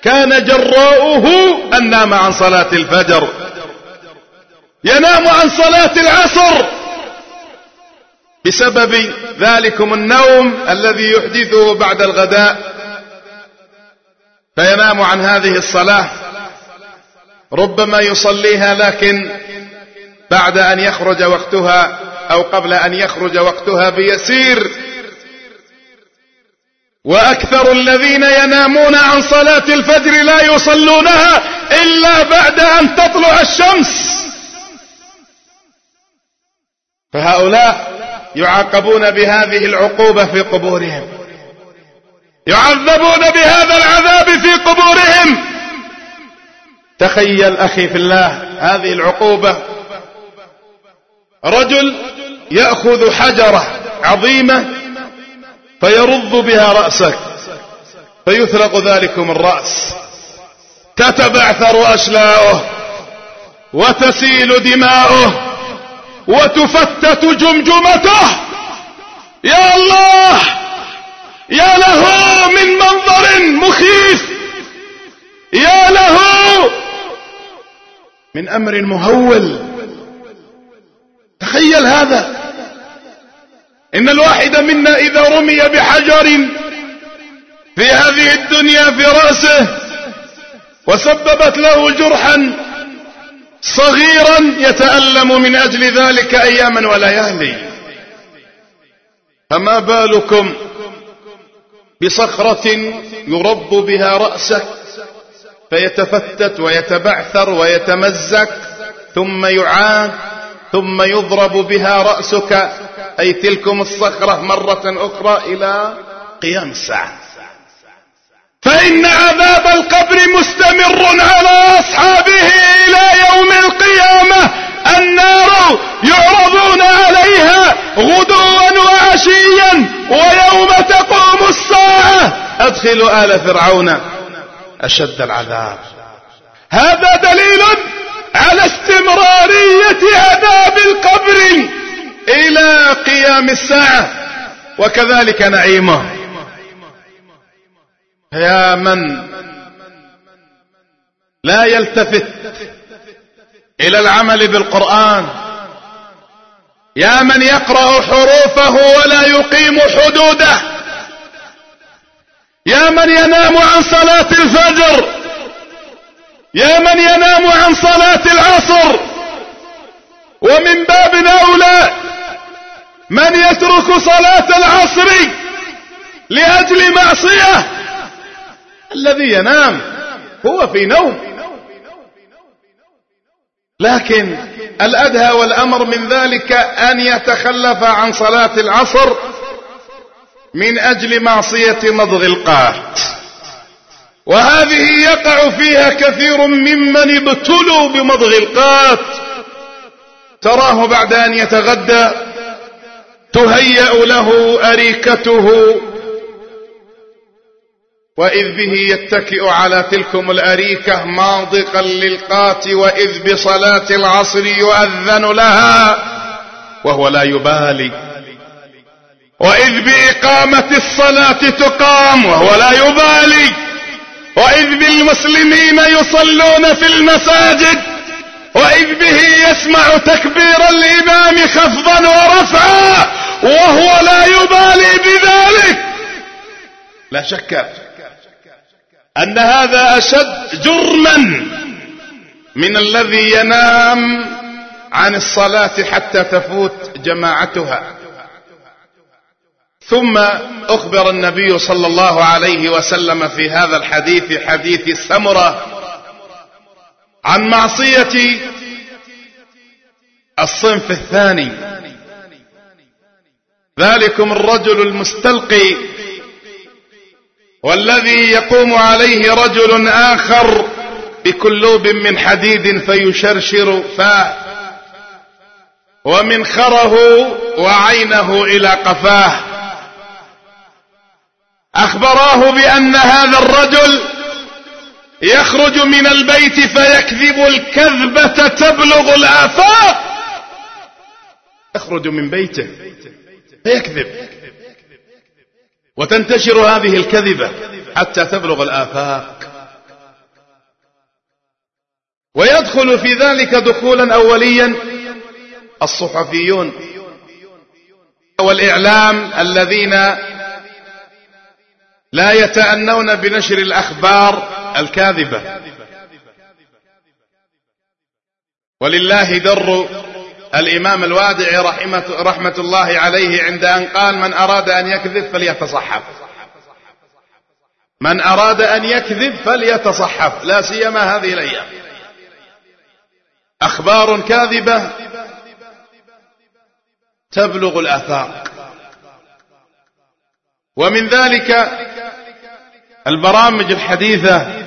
كان جراؤه أن نام عن صلاة الفجر. ينام عن صلاة العصر بسبب ذلكم النوم الذي يحدثه بعد الغداء. فينام عن هذه الصلاة. ربما يصليها لكن بعد أن يخرج وقتها أو قبل أن يخرج وقتها بيسير. وأكثر الذين ينامون عن صلاة الفجر لا يصلونها إلا بعد أن تطلع الشمس. فهؤلاء يعاقبون بهذه العقوبة في قبورهم. يعذبون بهذا العذاب في قبورهم. تخيل أخي في الله هذه العقوبة رجل يأخذ حجرة عظيمة فيرض بها رأسك فيثلق ذلكم الرأس تتبعثر أشلاؤه وتسيل دماؤه وتفتت جمجمته. يا الله! يا له من منظر مخيف! يا له من أمر مهول! تخيل هذا. إن الواحد منا إذا رمي بحجر في هذه الدنيا في رأسه وسببت له جرحا صغيرا يتألم من أجل ذلك أياما وليالي. فما بالكم بصخرة يرب بها رأسك فيتفتت ويتبعثر ويتمزق ثم يعاد ثم يضرب بها رأسك. أي تلكم الصخرة مرة أخرى إلى قيام الساعة. فإن عذاب القبر مستمر على أصحابه إلى يوم القيامة. النار يعرضون عليها غدوا وعشيا ويوم تقوم الساعة. أدخلوا آل فرعون. أشد العذاب. هذا دليل على استمرارية عذاب القبر إلى قيام الساعة. وكذلك نعيمه. يا من لا يلتفت إلى العمل بالقرآن. يا من يقرأ حروفه ولا يقيم حدوده. يا من ينام عن صلاة الفجر يا من ينام عن صلاة العصر ومن باب أولى من يترك صلاة العصر لأجل معصية. الذي ينام هو في نوم. لكن الأدهى والأمر من ذلك أن يتخلف عن صلاة العصر من أجل معصية مضغ القات. وهذه يقع فيها كثير ممن ابتلوا بمضغ القات. تراه بعد أن يتغدى تهيأ له أريكته. وإذ به يتكئ على تلكم الأريكة ماضقا للقات وإذ بصلاة العصر يؤذن لها وهو لا يبالي. وإذ بإقامة الصلاة تقام وهو لا يبالي. وإذ بالمسلمين يصلون في المساجد وإذ به يسمع تكبير الإمام خفضا ورفعا وهو لا يبالي بذلك. لا شك أن هذا أشد جرما من الذي ينام عن الصلاة حتى تفوت جماعتها. ثم أخبر النبي صلى الله عليه وسلم في هذا الحديث حديث السمرة عن معصية الصنف الثاني. ذلكم الرجل المستلقي والذي يقوم عليه رجل آخر بكلوب من حديد فيشرشر فاه ومنخره وعينه إلى قفاه. أخبراه بأن هذا الرجل يخرج من البيت فيكذب الكذبة تبلغ الآفاق. يخرج من بيته فيكذب. وتنتشر هذه الكذبة حتى تبلغ الآفاق. ويدخل في ذلك دخولا أوليا الصحفيون والإعلام الذين لا يتأنون بنشر الأخبار الكاذبة. ولله در الإمام الوادع رحمة, رحمة الله عليه عند أن قال من أراد أن يكذب فليتصحف. من أراد أن يكذب فليتصحف. لا سيما هذه الأيام. أخبار كاذبة تبلغ الآفاق ومن ذلك البرامج الحديثة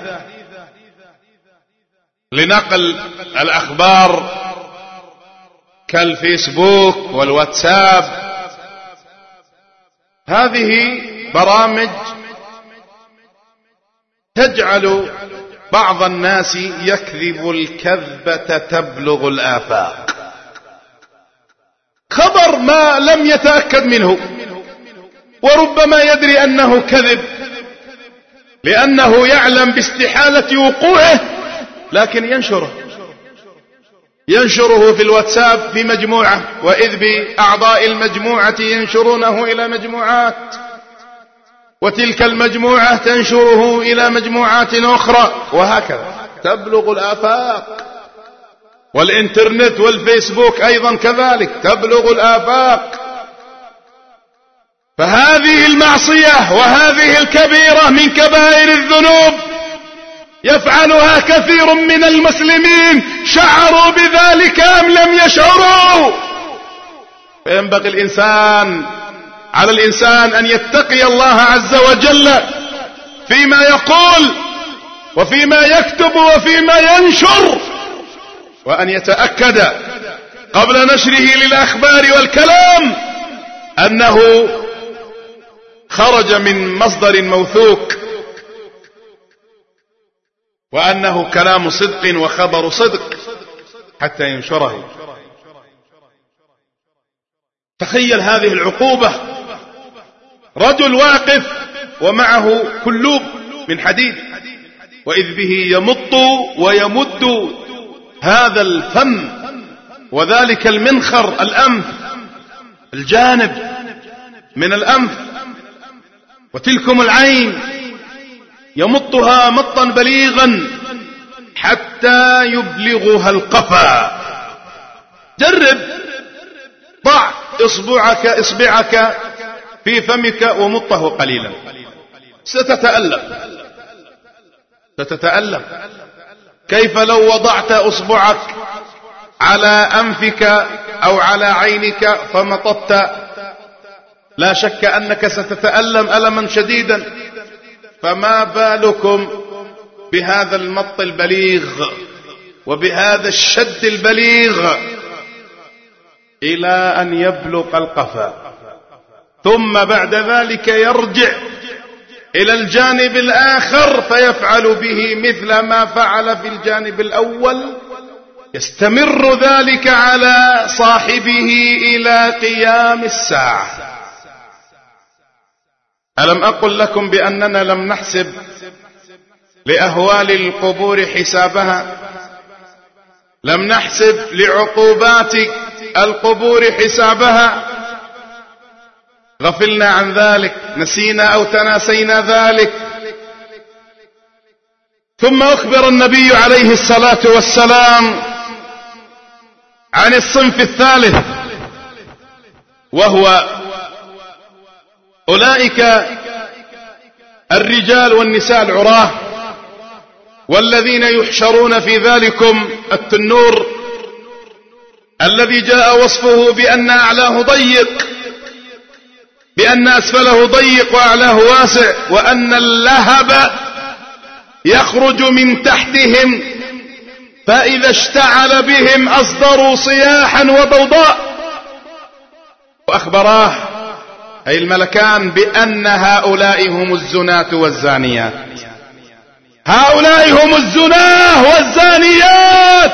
لنقل الأخبار كالفيسبوك والواتساب. هذه برامج تجعل بعض الناس يكذب الكذبة تبلغ الآفاق. خبر ما لم يتأكد منه. وربما يدري أنه كذب لأنه يعلم باستحالة وقوعه لكن ينشره. ينشره في الواتساب في مجموعة وإذ بأعضاء المجموعة ينشرونه إلى مجموعات. وتلك المجموعة تنشره إلى مجموعات أخرى وهكذا. تبلغ الآفاق. والإنترنت والفيسبوك أيضا كذلك. تبلغ الآفاق. فهذه المعصية وهذه الكبيرة من كبائر الذنوب يفعلها كثير من المسلمين شعروا بذلك أم لم يشعروا؟ فينبغي الإنسان على الإنسان أن يتقي الله عز وجل فيما يقول وفيما يكتب وفيما ينشر وأن يتأكد قبل نشره للأخبار والكلام أنه خرج من مصدر موثوق. وأنه كلام صدق وخبر صدق حتى ينشره. تخيل هذه العقوبة. رجل واقف ومعه كلوب من حديد. وإذ به يمط ويمد هذا الفم وذلك المنخر الأنف الجانب من الأنف. وتلكم العين يمطها مطا بليغا حتى يبلغها القفا. جرب. ضع إصبعك إصبعك في فمك ومطه قليلا. ستتألم. ستتألم. كيف لو وضعت إصبعك على أنفك أو على عينك فمططت لا شك أنك ستتألم ألما شديدا. فما بالكم بهذا المط البليغ وبهذا الشد البليغ إلى أن يبلغ القفا. ثم بعد ذلك يرجع إلى الجانب الآخر فيفعل به مثل ما فعل في الجانب الأول. يستمر ذلك على صاحبه إلى قيام الساعة. ألم أقل لكم بأننا لم نحسب لأهوال القبور حسابها؟ لم نحسب لعقوبات القبور حسابها؟ غفلنا عن ذلك نسينا أو تناسينا ذلك. ثم أخبر النبي عليه الصلاة والسلام عن الصنف الثالث وهو أولئك الرجال والنساء العراة والذين يحشرون في ذلكم التنور الذي جاء وصفه بأن أعلاه ضيق بأن أسفله ضيق وأعلاه واسع وأن اللهب يخرج من تحتهم فإذا اشتعل بهم أصدروا صياحا وضوضاء وأخبراه أي الملكان بأن هؤلاء هم الزناة والزانيات. هؤلاء هم الزناة والزانيات.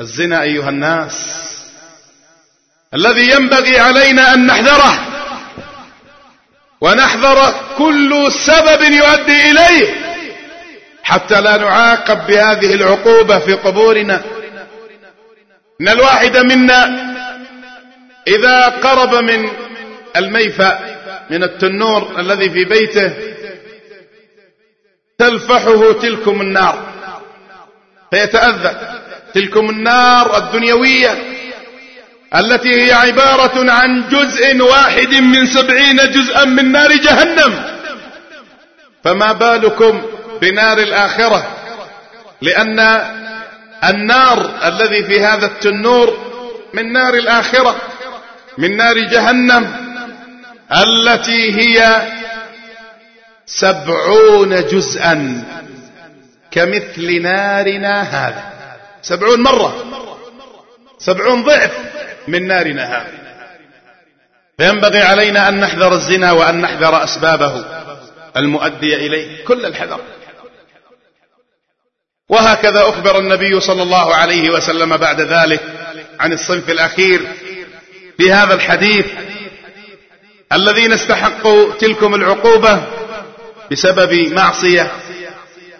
الزنا أيها الناس الذي ينبغي علينا أن نحذره ونحذر كل سبب يؤدي إليه حتى لا نعاقب بهذه العقوبة في قبورنا. إن الواحد منا إذا قرب من الميفأ من التنور الذي في بيته تلفحه تلكم النار. فيتأذى تلكم النار الدنيوية التي هي عبارة عن جزء واحد من سبعين جزءا من نار جهنم. فما بالكم بنار الآخرة؟ لأن النار الذي في هذا التنور من نار الآخرة. من نار جهنم التي هي سبعون جزءا كمثل نارنا هذا. سبعون مرة سبعون ضعف من نارنا هذا. فينبغي علينا أن نحذر الزنا وأن نحذر أسبابه المؤدية إليه كل الحذر. وهكذا أخبر النبي صلى الله عليه وسلم بعد ذلك عن الصنف الأخير في هذا الحديث الذين استحقوا تلكم العقوبة بسبب معصية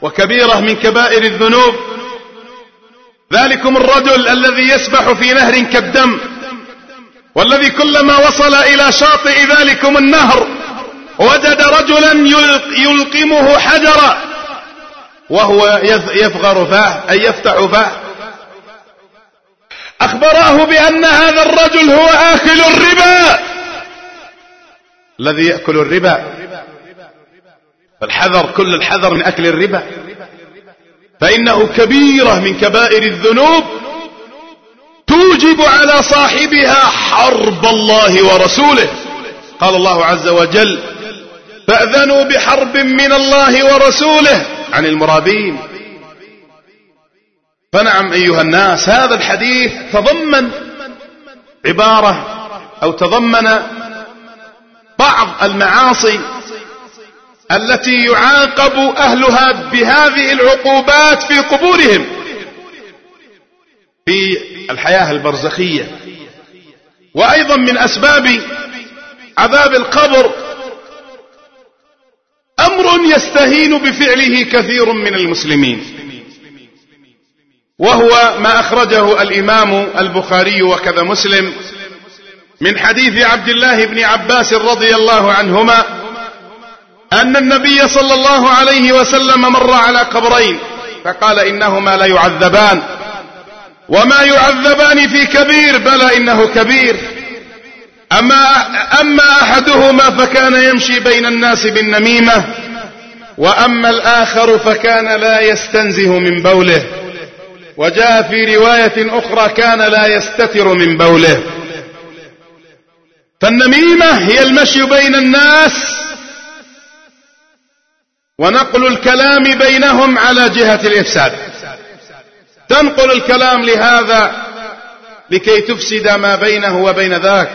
وكبيرة من كبائر الذنوب. ذلكم الرجل الذي يسبح في نهر كالدم والذي كلما وصل إلى شاطئ ذلكم النهر وجد رجلا يلقمه حجرا وهو يفغر فاه أي يفتح فاه. أخبراه بأن هذا الرجل هو آكل الربا. الذي يأكل الربا. فالحذر كل الحذر من أكل الربا. فإنه كبيرة من كبائر الذنوب. توجب على صاحبها حرب الله ورسوله. قال الله عز وجل فأذنوا بحرب من الله ورسوله عن المرابين. فنعم أيها الناس هذا الحديث تضمن عبارة أو تضمن بعض المعاصي التي يعاقب أهلها بهذه العقوبات في قبورهم. في الحياة البرزخية. وأيضا من أسباب عذاب القبر أمر يستهين بفعله كثير من المسلمين. وهو ما أخرجه الإمام البخاري وكذا مسلم من حديث عبد الله بن عباس رضي الله عنهما أن النبي صلى الله عليه وسلم مر على قبرين فقال إنهما لا يعذبان وما يعذبان في كبير بلى إنه كبير. أما, أما أحدهما فكان يمشي بين الناس بالنميمة وأما الآخر فكان لا يستنزه من بوله. وجاء في رواية أخرى كان لا يستتر من بوله. فالنميمة هي المشي بين الناس ونقل الكلام بينهم على جهة الإفساد. تنقل الكلام لهذا لكي تفسد ما بينه وبين ذاك.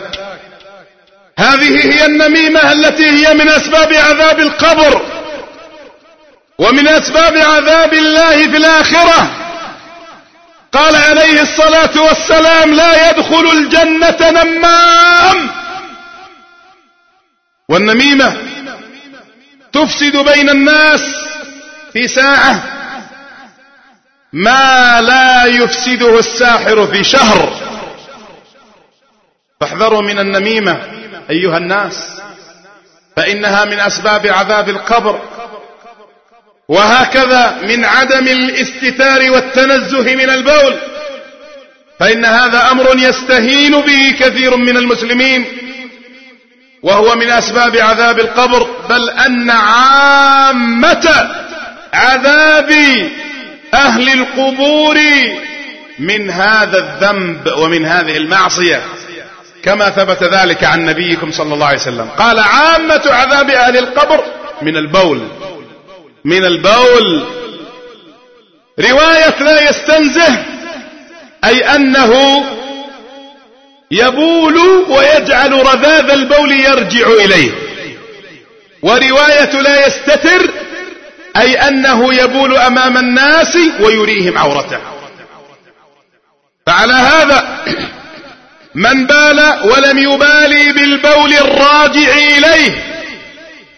هذه هي النميمة التي هي من أسباب عذاب القبر ومن أسباب عذاب الله في الآخرة. قال عليه الصلاة والسلام لا يدخل الجنة نمام. والنميمة تفسد بين الناس في ساعة ما لا يفسده الساحر في شهر. فاحذروا من النميمة أيها الناس فإنها من أسباب عذاب القبر. وهكذا من عدم الاستتار والتنزه من البول. فإن هذا أمر يستهين به كثير من المسلمين وهو من أسباب عذاب القبر. بل أن عامة عذاب أهل القبور من هذا الذنب ومن هذه المعصية. كما ثبت ذلك عن نبيكم صلى الله عليه وسلم. قال عامة عذاب أهل القبر من البول. من البول. رواية لا يستنزه أي أنه يبول ويجعل رذاذ البول يرجع إليه. ورواية لا يستتر أي أنه يبول أمام الناس ويريهم عورته. فعلى هذا من بال ولم يبالي بالبول الراجع إليه.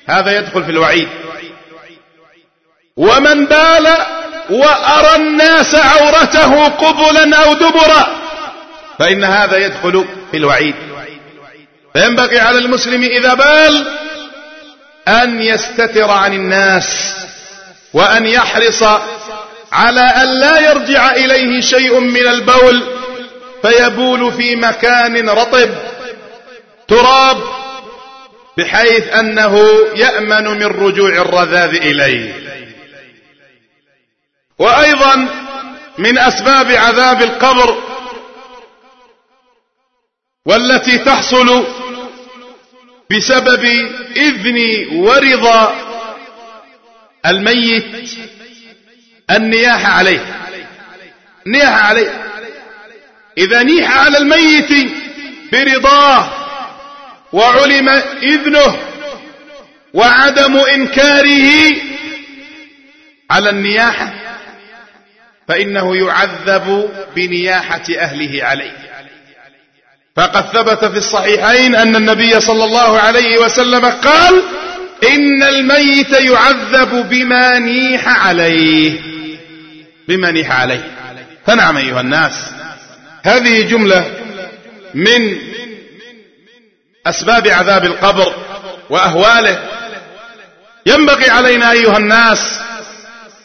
هذا يدخل في الوعيد. ومن بال وأرى الناس عورته قبلا أو دبرا فإن هذا يدخل في الوعيد. فينبغي على المسلم إذا بال أن يستتر عن الناس وأن يحرص على أن لا يرجع إليه شيء من البول فيبول في مكان رطب تراب بحيث أنه يأمن من رجوع الرذاذ إليه. وأيضا من أسباب عذاب القبر والتي تحصل بسبب إذن ورضا الميت النياحة عليه. نياحة عليه. إذا نيح على الميت برضاه وعلم إذنه وعدم إنكاره على النياحة فإنه يعذب بنياحة أهله عليه. فقد ثبت في الصحيحين أن النبي صلى الله عليه وسلم قال إن الميت يعذب بما نيح عليه. بما نيح عليه. فنعم أيها الناس هذه جملة من أسباب عذاب القبر وأهواله. ينبغي علينا أيها الناس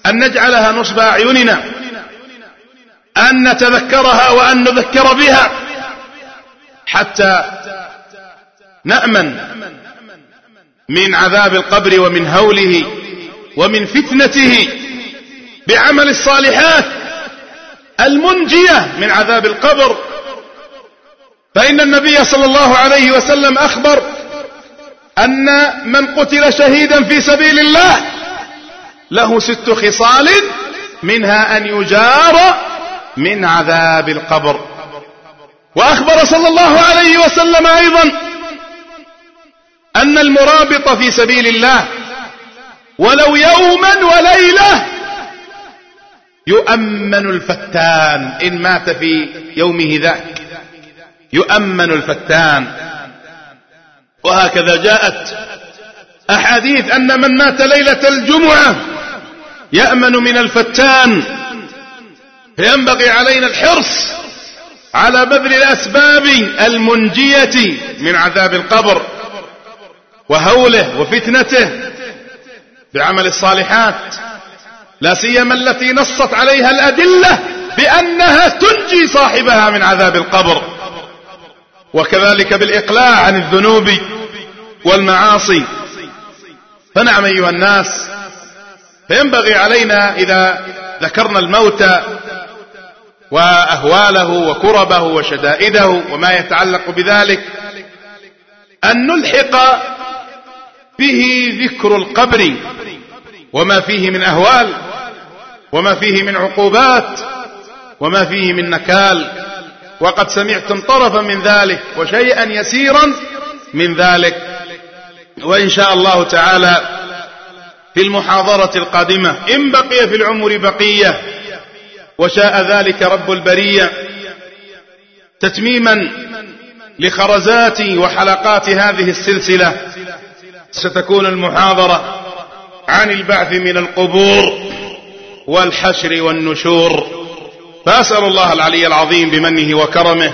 أن نجعلها نصب أعيننا. أن نتذكرها وأن نذكر بها حتى نأمن من عذاب القبر ومن هوله ومن فتنته بعمل الصالحات المنجية من عذاب القبر. فإن النبي صلى الله عليه وسلم أخبر أن من قتل شهيدا في سبيل الله له ست خصال منها أن يجار من عذاب القبر. وأخبر صلى الله عليه وسلم أيضا أن المرابط في سبيل الله ولو يوما وليلة يؤمن الفتان. إن مات في يومه ذاك يؤمن الفتان. وهكذا جاءت أحاديث أن من مات ليلة الجمعة يأمن من الفتان. فينبغي علينا الحرص على بذل الأسباب المنجية من عذاب القبر وهوله وفتنته بعمل الصالحات لا سيما التي نصت عليها الأدلة بأنها تنجي صاحبها من عذاب القبر. وكذلك بالإقلاع عن الذنوب والمعاصي. فنعم أيها الناس فينبغي علينا إذا ذكرنا الموت وأهواله وكربه وشدائده وما يتعلق بذلك أن نلحق به ذكر القبر وما فيه من أهوال وما فيه من عقوبات وما فيه من نكال وقد سمعتم طرفا من ذلك وشيئا يسيرا من ذلك. وإن شاء الله تعالى في المحاضرة القادمة إن بقي في العمر بقية وشاء ذلك رب البرية تتميما لخرزات وحلقات هذه السلسلة. ستكون المحاضرة عن البعث من القبور والحشر والنشور. فأسأل الله العلي العظيم بمنه وكرمه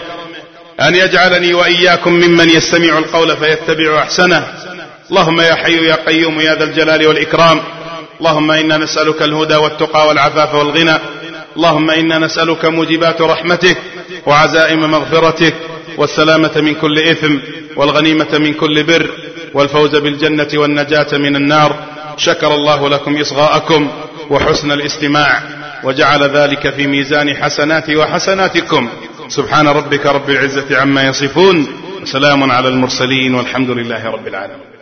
أن يجعلني وإياكم ممن يستمع القول فيتبع أحسنه. اللهم يا حي يا قيوم يا ذا الجلال والإكرام. اللهم إنا نسألك الهدى والتقى والعفاف والغنى. اللهم إنا نسألك موجبات رحمتك وعزائم مغفرتك والسلامة من كل إثم والغنيمة من كل بر والفوز بالجنة والنجاة من النار شكر الله لكم إصغاءكم وحسن الاستماع وجعل ذلك في ميزان حسناتي وحسناتكم سبحان ربك رب العزة عما يصفون وسلام على المرسلين والحمد لله رب العالمين